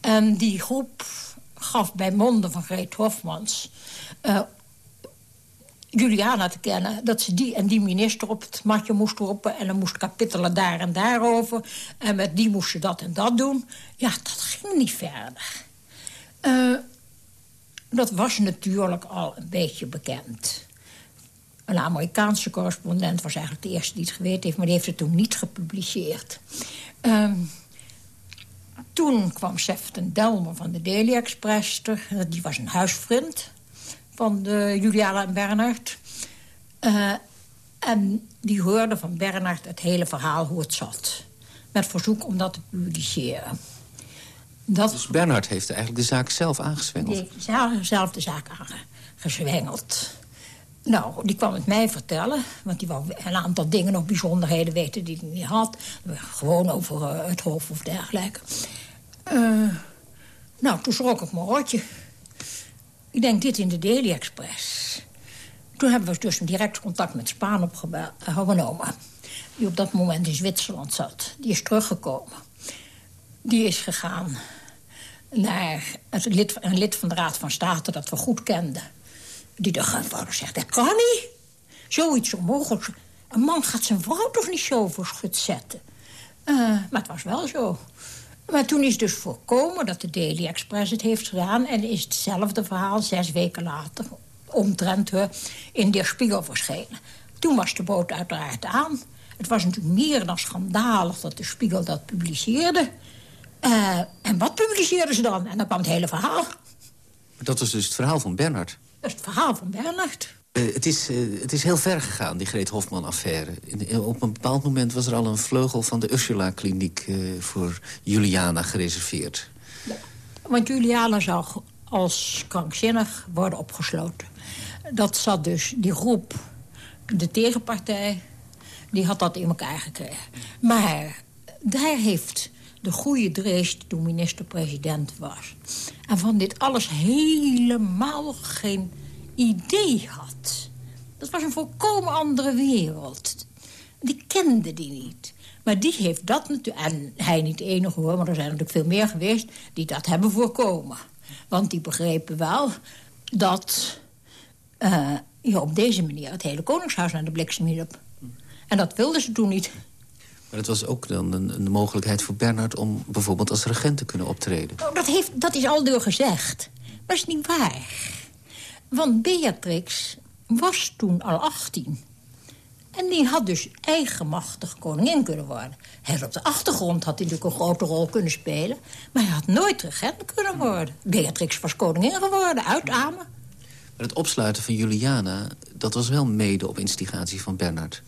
En die groep gaf bij monden van Greet Hofmans... Uh, Juliana te kennen, dat ze die en die minister op het matje moest roepen... en dan moest kapittelen daar en daarover. En met die moest ze dat en dat doen. Ja, dat ging niet verder. Uh, dat was natuurlijk al een beetje bekend. Een Amerikaanse correspondent was eigenlijk de eerste die het geweten heeft... maar die heeft het toen niet gepubliceerd. Ehm, toen kwam Sefton Delmer van de Daily Express terug. Die was een huisvriend van de Juliana en Bernard. Uh, en die hoorde van Bernard het hele verhaal hoe het zat. Met verzoek om dat te publiceren. Dat... Dus Bernard heeft eigenlijk de zaak zelf aangezwengeld? Die heeft zelf de zaak aangezwengeld. Nou, die kwam het mij vertellen. Want die wou een aantal dingen nog bijzonderheden weten die hij niet had. Gewoon over uh, het hof of dergelijke. Uh, nou, toen schrok ik mijn rotje. Ik denk, dit in de Daily Express. Toen hebben we dus direct contact met Spaan opgenomen. Die op dat moment in Zwitserland zat. Die is teruggekomen. Die is gegaan naar een lid, een lid van de Raad van State dat we goed kenden. Die de gewoon zegt, dat kan niet. Zoiets onmogelijk. Een man gaat zijn vrouw toch niet zo voor schut zetten? Uh, maar het was wel zo. Maar toen is dus voorkomen dat de Daily Express het heeft gedaan... en is hetzelfde verhaal zes weken later omtrent we in de spiegel verschenen. Toen was de boot uiteraard aan. Het was natuurlijk meer dan schandalig dat de spiegel dat publiceerde. Uh, en wat publiceerden ze dan? En dan kwam het hele verhaal. Dat was dus het verhaal van Bernard? Dat is het verhaal van Bernard. Uh, het, is, uh, het is heel ver gegaan, die Greet Hofman-affaire. Op een bepaald moment was er al een vleugel van de Ursula-kliniek... voor Juliana gereserveerd. Ja, want Juliana zou als krankzinnig worden opgesloten dat zat dus, die groep, de tegenpartij... die had dat in elkaar gekregen. Maar daar heeft de goede Drees, toen minister-president was... en van dit alles helemaal geen idee had. Dat was een volkomen andere wereld. Die kende die niet. Maar die heeft dat natuurlijk... en hij niet de enige hoor, maar er zijn natuurlijk veel meer geweest... die dat hebben voorkomen. Want die begrepen wel dat uh, je op deze manier het hele koningshuis naar de bliksem hielp. En dat wilden ze toen niet. Maar het was ook dan een, een, mogelijkheid voor Bernard... om bijvoorbeeld als regent te kunnen optreden. Oh, dat, heeft, dat is al door gezegd. Maar dat is niet waar. Want Beatrix was toen al 18. En die had dus eigenmachtig koningin kunnen worden. Hij op de achtergrond had hij natuurlijk een grote rol kunnen spelen... maar hij had nooit regent kunnen worden. Beatrix was koningin geworden, uitamen. Maar het opsluiten van Juliana, dat was wel mede op instigatie van Bernard.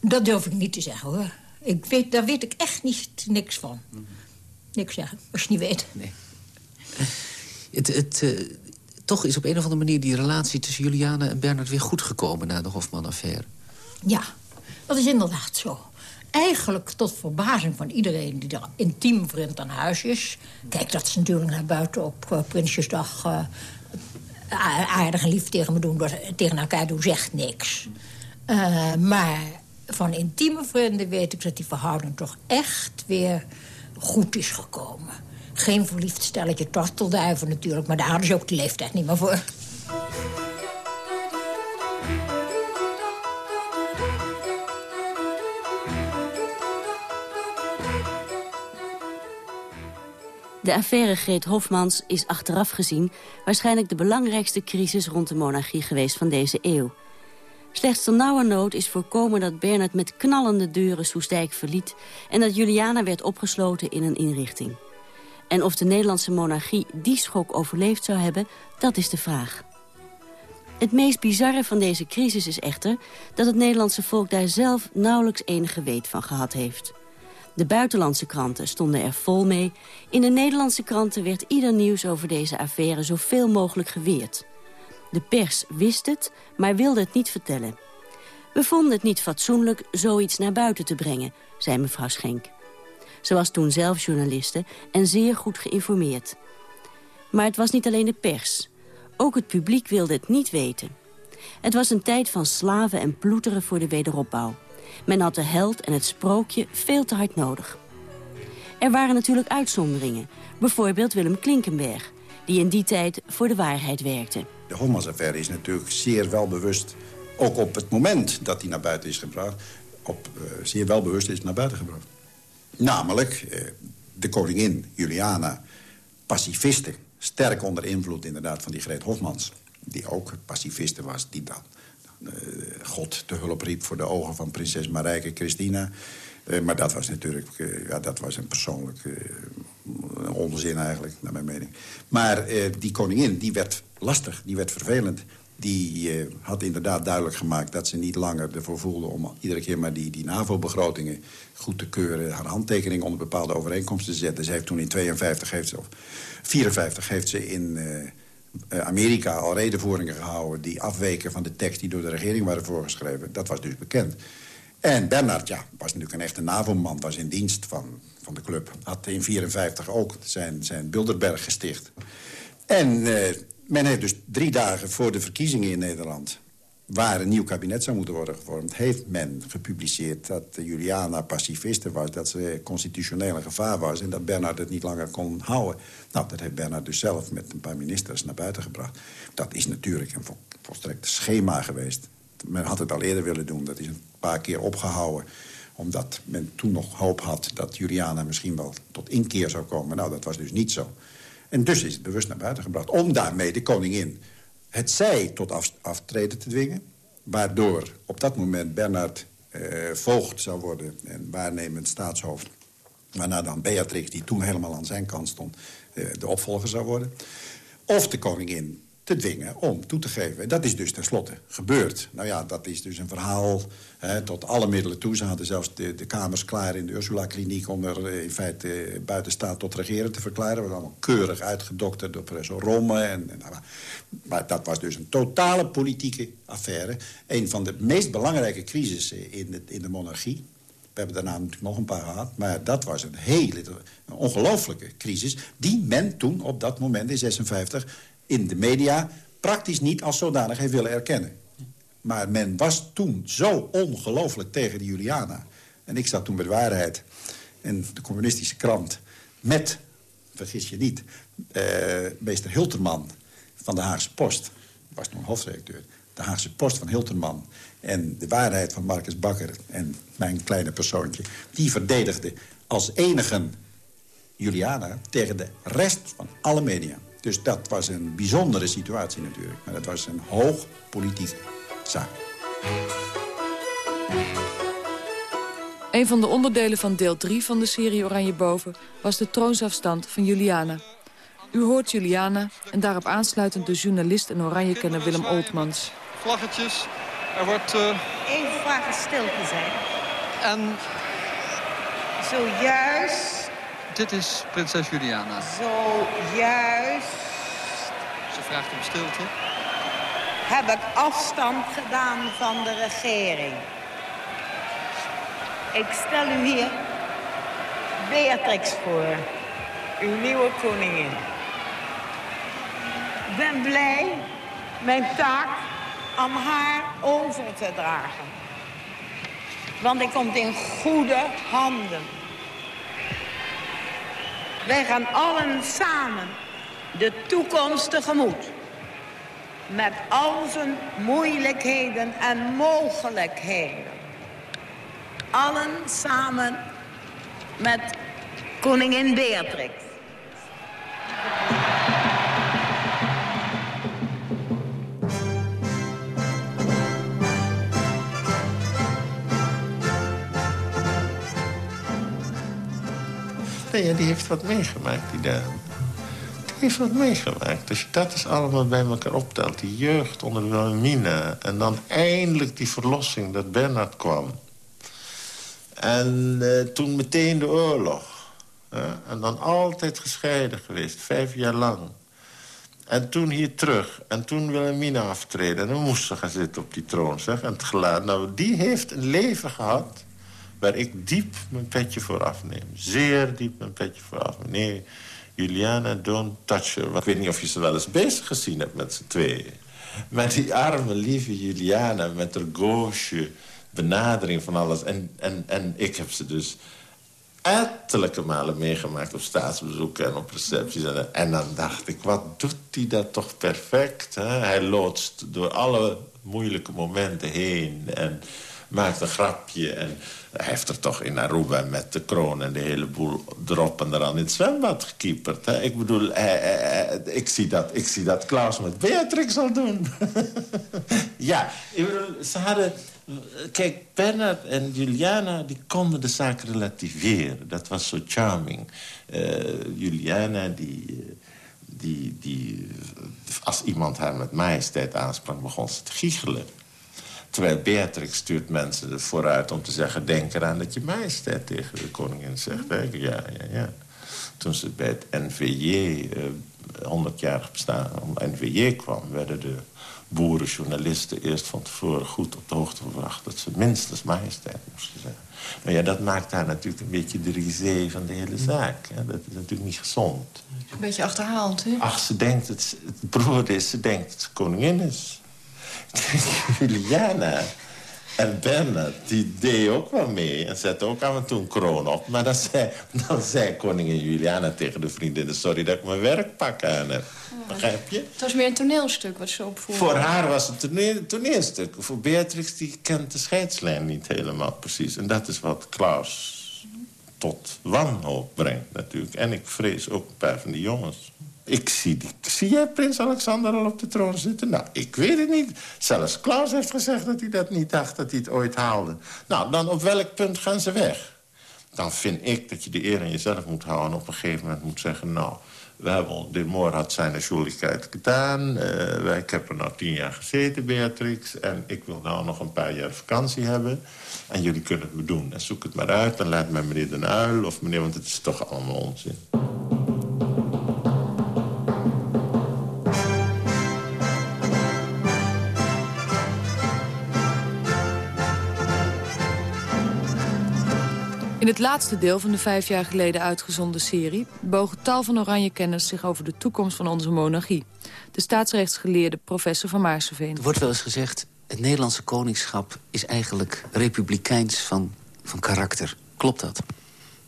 Dat durf ik niet te zeggen, hoor. Ik weet, daar weet ik echt niet, niks van. Niks zeggen, als je niet weet. Nee. Het, het, uh, toch is op een of andere manier die relatie tussen Juliana en Bernard weer goed gekomen na de Hofman-affaire. Ja, dat is inderdaad zo. Eigenlijk tot verbazing van iedereen die er intiem vriend aan huis is. Kijk, dat is natuurlijk naar buiten op uh, Prinsjesdag... Uh, aardig en lief tegen me doen, tegen elkaar doen, zegt niks. Uh, maar van intieme vrienden weet ik dat die verhouding toch echt weer goed is gekomen. Geen verliefd stelletje tortelduiven natuurlijk, maar daar hadden ze ook de leeftijd niet meer voor. De affaire Greet Hofmans is achteraf gezien... waarschijnlijk de belangrijkste crisis rond de monarchie geweest van deze eeuw. Slechts nood is voorkomen dat Bernard met knallende deuren Soestdijk verliet... en dat Juliana werd opgesloten in een inrichting. En of de Nederlandse monarchie die schok overleefd zou hebben, dat is de vraag. Het meest bizarre van deze crisis is echter... dat het Nederlandse volk daar zelf nauwelijks enige weet van gehad heeft... De buitenlandse kranten stonden er vol mee. In de Nederlandse kranten werd ieder nieuws over deze affaire zoveel mogelijk geweerd. De pers wist het, maar wilde het niet vertellen. We vonden het niet fatsoenlijk zoiets naar buiten te brengen, zei mevrouw Schenk. Ze was toen zelf journaliste en zeer goed geïnformeerd. Maar het was niet alleen de pers. Ook het publiek wilde het niet weten. Het was een tijd van slaven en ploeteren voor de wederopbouw. Men had de held en het sprookje veel te hard nodig. Er waren natuurlijk uitzonderingen. Bijvoorbeeld Willem Klinkenberg, die in die tijd voor de waarheid werkte. De Hommas-affaire is natuurlijk zeer welbewust... ook op het moment dat hij naar buiten is gebracht... Op, uh, zeer welbewust is naar buiten gebracht. Namelijk uh, de koningin Juliana, pacifiste... sterk onder invloed inderdaad van die Greet Hofmans... die ook pacifiste was, die dat God te hulp riep voor de ogen van prinses Marijke Christina. maar dat was natuurlijk ja, dat was een persoonlijk onzin eigenlijk, naar mijn mening. Maar die koningin, die werd lastig, die werd vervelend die uh, had inderdaad duidelijk gemaakt dat ze niet langer ervoor voelde... om iedere keer maar die, die NAVO-begrotingen goed te keuren... haar handtekening onder bepaalde overeenkomsten te zetten. Ze heeft toen in 52, heeft ze, of 54 heeft ze in uh, Amerika al redenvoeringen gehouden... die afweken van de tekst die door de regering waren voorgeschreven. Dat was dus bekend. En Bernard, ja, was natuurlijk een echte NAVO-man, was in dienst van, van de club. Had in 54 ook zijn, zijn Bilderberg gesticht. En... Uh, men heeft dus drie dagen voor de verkiezingen in Nederland... waar een nieuw kabinet zou moeten worden gevormd... heeft men gepubliceerd dat Juliana pacifiste was... dat ze constitutioneel een gevaar was... en dat Bernard het niet langer kon houden. Nou, dat heeft Bernard dus zelf met een paar ministers naar buiten gebracht. Dat is natuurlijk een volstrekt schema geweest. Men had het al eerder willen doen. Dat is een paar keer opgehouden omdat men toen nog hoop had dat Juliana misschien wel tot inkeer zou komen. Nou, dat was dus niet zo. En dus is het bewust naar buiten gebracht. Om daarmee de koningin het zij tot aftreden te dwingen. Waardoor op dat moment Bernard eh, voogd zou worden en waarnemend staatshoofd. Waarna dan Beatrix, die toen helemaal aan zijn kant stond, eh, de opvolger zou worden. Of de koningin te dwingen om toe te geven. Dat is dus tenslotte gebeurd. Nou ja, dat is dus een verhaal hè, tot alle middelen toe. Ze hadden zelfs de, de kamers klaar in de Ursula-kliniek... om er eh, in feite eh, buiten staat tot regeren te verklaren. Dat was allemaal keurig uitgedokterd door professor Romme. En, en, nou, maar dat was dus een totale politieke affaire. Een van de meest belangrijke crisissen in in de monarchie. Hebben daarna natuurlijk nog een paar gehad. Maar dat was een hele ongelooflijke crisis... die men toen op dat moment in 56 in de media praktisch niet als zodanig heeft willen erkennen. Maar men was toen zo ongelooflijk tegen de Juliana. En ik zat toen bij de waarheid en de communistische krant... met, vergis je niet, uh, meester Hilterman van de Haagse Post. was toen hoofdredacteur. De Haagse Post van Hilterman en de waarheid van Marcus Bakker... en mijn kleine persoontje, die verdedigde als enige Juliana... tegen de rest van alle media. Dus dat was een bijzondere situatie natuurlijk. Maar dat was een hoog politieke zaak. Een van de onderdelen van deel 3 van de serie Oranje Boven... was de troonsafstand van Juliana. U hoort Juliana en daarop aansluitend de journalist en Oranje-kenner Willem Oltmans. Vlaggetjes, er wordt... Uh... Even vragen stil te zijn. En... Zojuist dit is prinses Juliana. Zojuist. Ze vraagt om stilte. Heb ik afstand gedaan van de regering. Ik stel u hier Beatrix voor. Uw nieuwe koningin. Ik ben blij mijn taak aan haar over te dragen. Want ik komt in goede handen. Wij gaan allen samen de toekomst tegemoet. Met al zijn moeilijkheden en mogelijkheden. Allen samen met koningin Beatrix. Nee, die heeft wat meegemaakt, die dame. Die heeft wat meegemaakt. Je dat is allemaal bij elkaar optelt. Die jeugd onder Wilhelmina. En dan eindelijk die verlossing dat Bernard kwam. En uh, toen meteen de oorlog. En dan altijd gescheiden geweest, vijf jaar lang. En toen hier terug. En toen Wilhelmina aftreden. En dan moest ze gaan zitten op die troon, zeg. En het geluid. Nou, die heeft een leven gehad waar ik diep mijn petje voor afneem. Zeer diep mijn petje voor afneem. Nee, Juliana, don't touch her. Ik weet niet of je ze wel eens bezig gezien hebt met z'n tweeën. Maar die arme, lieve Juliana met haar gauche benadering van alles. En, en, en ik heb ze dus ettelijke malen meegemaakt op staatsbezoeken en op recepties. En, en dan dacht ik, wat doet hij dat toch perfect. Hè? Hij loodst door alle moeilijke momenten heen. En maakt een grapje. En heeft er toch in Aruba met de kroon en de hele boel erop en eraan in het zwembad gekieperd. Hè? Ik bedoel, ik, zie dat, ik zie dat Klaus met Beatrix al doen. ja, ik bedoel, ze hadden... Kijk, Bernard en Juliana die konden de zaak relativeren. Dat was zo charming. Juliana die... Die, die, als iemand haar met majesteit aansprak, begon ze te giechelen. Terwijl Beatrix stuurt mensen vooruit om te zeggen... denk eraan dat je majesteit tegen de koningin zegt. Hè? Ja, ja, ja. Toen ze bij het NVJ, uh, 100-jarig bestaan van NVJ kwam... werden de boerenjournalisten eerst van tevoren goed op de hoogte gebracht... dat ze minstens majesteit moesten zeggen. Maar ja, dat maakt haar natuurlijk een beetje de risée van de hele zaak. Hè? Dat is natuurlijk niet gezond. Een beetje achterhaald, hè? Ach, ze denkt het, het broer is, ze denkt dat ze koningin is. Juliana en Bernard, die deed ook wel mee. En zette ook af en toe een kroon op. Maar dan zei, dan zei koningin Juliana tegen de vriendinnen... sorry dat ik mijn werkpak aan heb. Begrijp je? Het was meer een toneelstuk wat ze opvoerde. Voor haar was het een toneelstuk. Voor Beatrix, die kent de scheidslijn niet helemaal precies. En dat is wat Klaus tot wanhoop brengt natuurlijk. En ik vrees ook een paar van die jongens. Ik zie, die, zie jij prins Alexander al op de troon zitten? Nou, ik weet het niet. Zelfs Klaus heeft gezegd dat hij dat niet dacht, dat hij het ooit haalde. Nou, dan op welk punt gaan ze weg? Dan vind ik dat je de eer aan jezelf moet houden... en op een gegeven moment moet zeggen... nou, we hebben de moord had zijn schuldigheid gedaan. Uh, ik heb er nou tien jaar gezeten, Beatrix. En ik wil nou nog een paar jaar vakantie hebben. En jullie kunnen het me doen. En zoek het maar uit. En laat mij meneer Den Uil of meneer... want het is toch allemaal onzin. Het laatste deel van de vijf jaar geleden uitgezonden serie... bogen tal van oranje-kenners zich over de toekomst van onze monarchie. De staatsrechtsgeleerde professor van Maarseveen. Er wordt wel eens gezegd... het Nederlandse koningschap is eigenlijk republikeins van, van karakter. Klopt dat?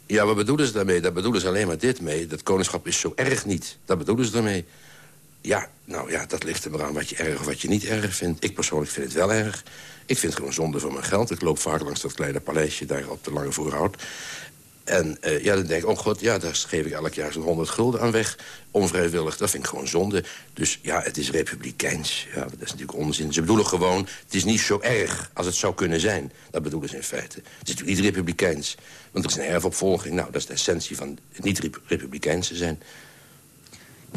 Ja, wat bedoelen ze daarmee? Daar bedoelen ze alleen maar dit mee. Dat koningschap is zo erg niet. Dat bedoelen ze daarmee. Ja, nou ja, dat ligt er maar aan wat je erg of wat je niet erg vindt. Ik persoonlijk vind het wel erg. Ik vind het gewoon zonde van mijn geld. Ik loop vaak langs dat kleine paleisje daar op de Lange Voorhout. En uh, ja, dan denk ik, oh god, ja, daar geef ik elk jaar zo'n 100 gulden aan weg. Onvrijwillig, dat vind ik gewoon zonde. Dus ja, het is republikeins. Ja, dat is natuurlijk onzin. Ze bedoelen gewoon, het is niet zo erg als het zou kunnen zijn. Dat bedoelen ze in feite. Het is natuurlijk niet republikeins. Want er is een erfopvolging. Nou, dat is de essentie van niet-republikeins zijn.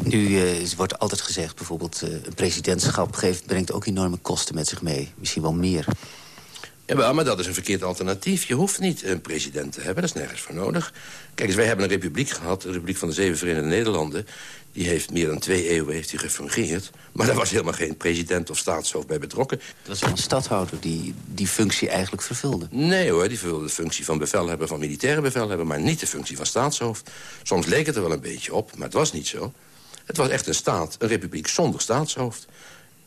Nu uh, wordt altijd gezegd, bijvoorbeeld uh, een presidentschap geeft, brengt ook enorme kosten met zich mee. Misschien wel meer. Ja, maar dat is een verkeerd alternatief. Je hoeft niet een president te hebben, dat is nergens voor nodig. Kijk eens, wij hebben een republiek gehad, de Republiek van de Zeven Verenigde Nederlanden. Die heeft meer dan twee eeuwen heeft die gefungeerd. Maar daar was helemaal geen president of staatshoofd bij betrokken. Dat was een stadhouder die die functie eigenlijk vervulde. Nee hoor, die vervulde de functie van bevelhebber, van militaire bevelhebber... maar niet de functie van staatshoofd. Soms leek het er wel een beetje op, maar het was niet zo. Het was echt een staat, een republiek zonder staatshoofd.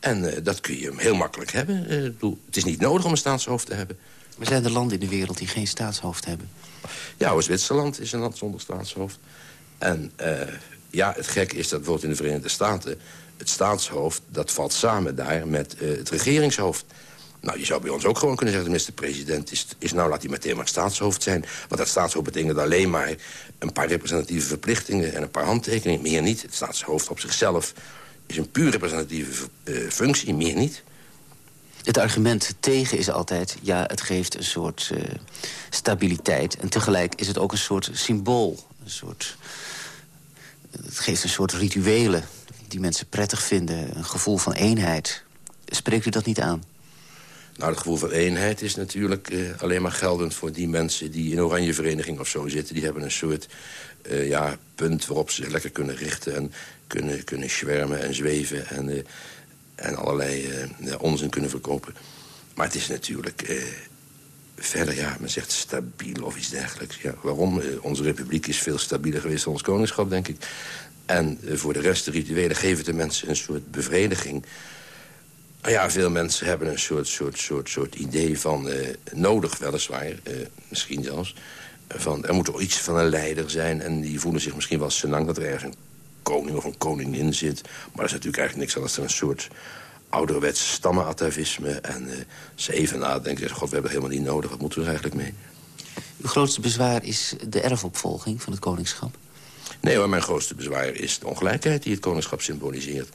En uh, dat kun je heel makkelijk hebben. Uh, bedoel, het is niet nodig om een staatshoofd te hebben. Maar zijn er landen in de wereld die geen staatshoofd hebben? Ja, Zwitserland is een land zonder staatshoofd. En uh, ja, het gekke is dat bijvoorbeeld in de Verenigde Staten... het staatshoofd, dat valt samen daar met het regeringshoofd. Nou, je zou bij ons ook gewoon kunnen zeggen... de minister-president is, is nou, laat hij meteen maar staatshoofd zijn. Want dat staatshoofd betekent alleen maar een paar representatieve verplichtingen... en een paar handtekeningen, meer niet. Het staatshoofd op zichzelf is een puur representatieve uh, functie, meer niet. Het argument tegen is altijd, ja, het geeft een soort uh, stabiliteit. En tegelijk is het ook een soort symbool. Een soort, het geeft een soort rituelen die mensen prettig vinden. Een gevoel van eenheid. Spreekt u dat niet aan? Nou, het gevoel van eenheid is natuurlijk uh, alleen maar geldend voor die mensen... die in oranje vereniging of zo zitten. Die hebben een soort uh, ja, punt waarop ze lekker kunnen richten... en kunnen, kunnen zwermen en zweven en, uh, en allerlei onzin kunnen verkopen. Maar het is natuurlijk verder, ja, men zegt stabiel of iets dergelijks. Ja, waarom? onze republiek is veel stabieler geweest dan ons koningschap, denk ik. En voor de rest, de rituelen geven de mensen een soort bevrediging... Nou ja, veel mensen hebben een soort, soort, soort, soort idee van... Uh, nodig weliswaar, uh, misschien zelfs... van er moet toch iets van een leider zijn... en die voelen zich misschien wel senang dat er ergens een koning of een koningin zit. Maar dat is natuurlijk eigenlijk niks anders dan een soort ouderwets stammenatavisme. En uh, ze even nadenken, god, we hebben helemaal niet nodig. Wat moeten we er eigenlijk mee? Uw grootste bezwaar is de erfopvolging van het koningschap? Nee hoor, mijn grootste bezwaar is de ongelijkheid die het koningschap symboliseert.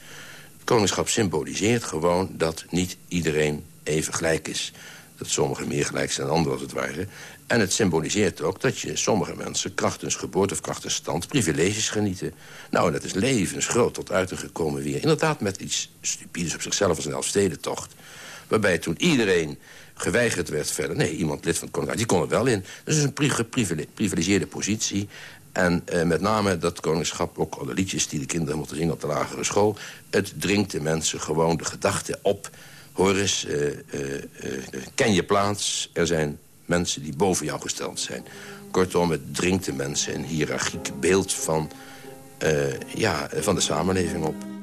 Het koningschap symboliseert gewoon dat niet iedereen even gelijk is. Dat sommigen meer gelijk zijn dan anderen als het ware. En het symboliseert ook dat je sommige mensen krachtens geboorte of krachtens stand privileges genieten. Nou, en dat is levensgroot tot uiting gekomen weer. Inderdaad met iets stupides op zichzelf als een Elfstedentocht. Waarbij toen iedereen geweigerd werd verder... nee, iemand lid van het koninkrijk, die kon er wel in. Dus een geprivilegeerde positie. En eh, met name dat koningschap, ook al de liedjes die de kinderen moeten zingen op de lagere school... het dringt de mensen gewoon de gedachte op... hoor eens, uh, uh, ken je plaats, er zijn mensen die boven jou gesteld zijn. Kortom, het dringt de mensen een hiërarchiek beeld van, ja, van de samenleving op.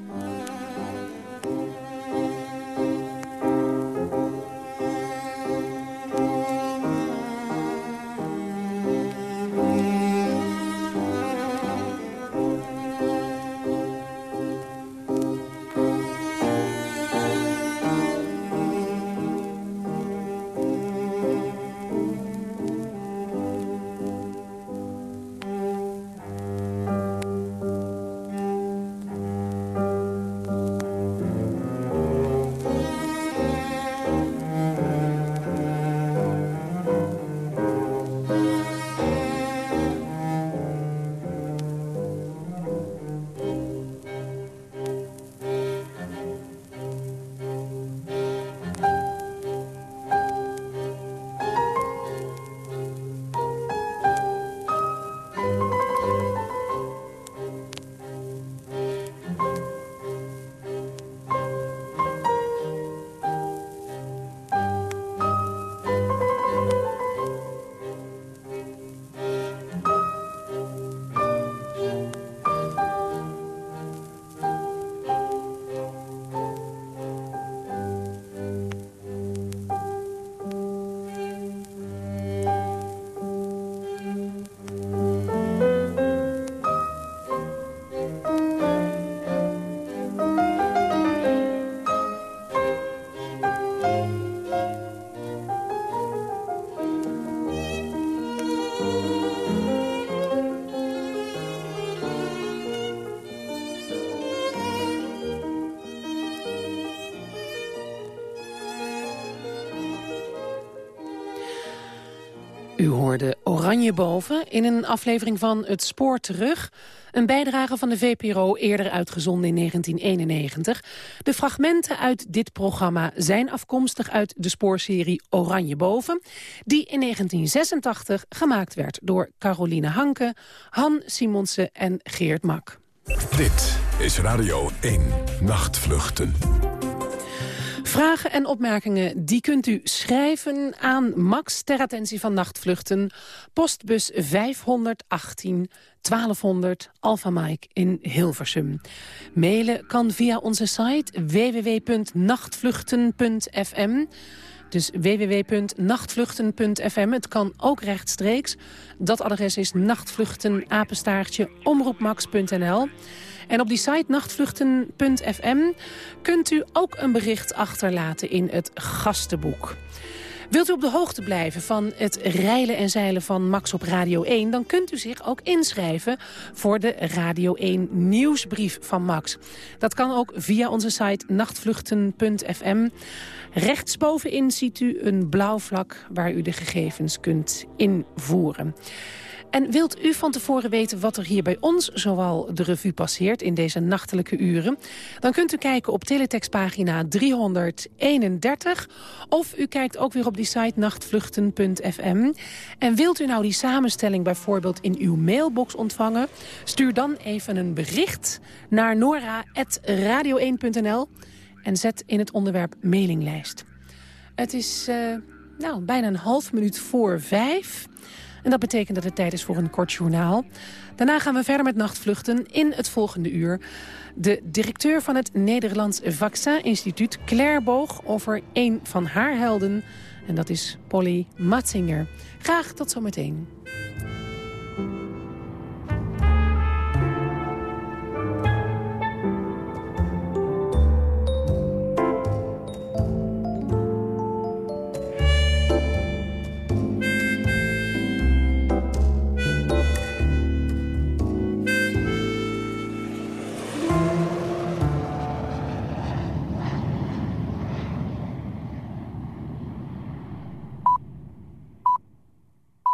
Oranje Boven in een aflevering van Het Spoor Terug. Een bijdrage van de VPRO eerder uitgezonden in 1991. De fragmenten uit dit programma zijn afkomstig uit de spoorserie Oranje Boven... die in 1986 gemaakt werd door Caroline Hanke, Han Simonsen en Geert Mak. Dit is Radio 1 Nachtvluchten. Vragen en opmerkingen die kunt u schrijven aan Max ter attentie van nachtvluchten. Postbus 518 1200 Alpha Mike in Hilversum. Mailen kan via onze site www.nachtvluchten.fm. Dus www.nachtvluchten.fm. Het kan ook rechtstreeks. Dat adres is nachtvluchtenapenstaartje omroepmax.nl. En op die site nachtvluchten.fm kunt u ook een bericht achterlaten in het gastenboek. Wilt u op de hoogte blijven van het reilen en zeilen van Max op Radio 1... dan kunt u zich ook inschrijven voor de Radio 1 nieuwsbrief van Max. Dat kan ook via onze site nachtvluchten.fm. Rechtsbovenin ziet u een blauw vlak waar u de gegevens kunt invoeren. En wilt u van tevoren weten wat er hier bij ons zoal de revue passeert in deze nachtelijke uren? Dan kunt u kijken op teletextpagina 331 of u kijkt ook weer op die site nachtvluchten.fm. En wilt u nou die samenstelling bijvoorbeeld in uw mailbox ontvangen? Stuur dan even een bericht naar nora.radio1.nl en zet in het onderwerp mailinglijst. Het is uh, nou, bijna een half minuut voor vijf. En dat betekent dat het tijd is voor een kort journaal. Daarna gaan we verder met nachtvluchten in het volgende uur. De directeur van het Nederlands Vaccin Instituut, Claire Boog... over een van haar helden, en dat is Polly Matzinger. Graag tot zometeen.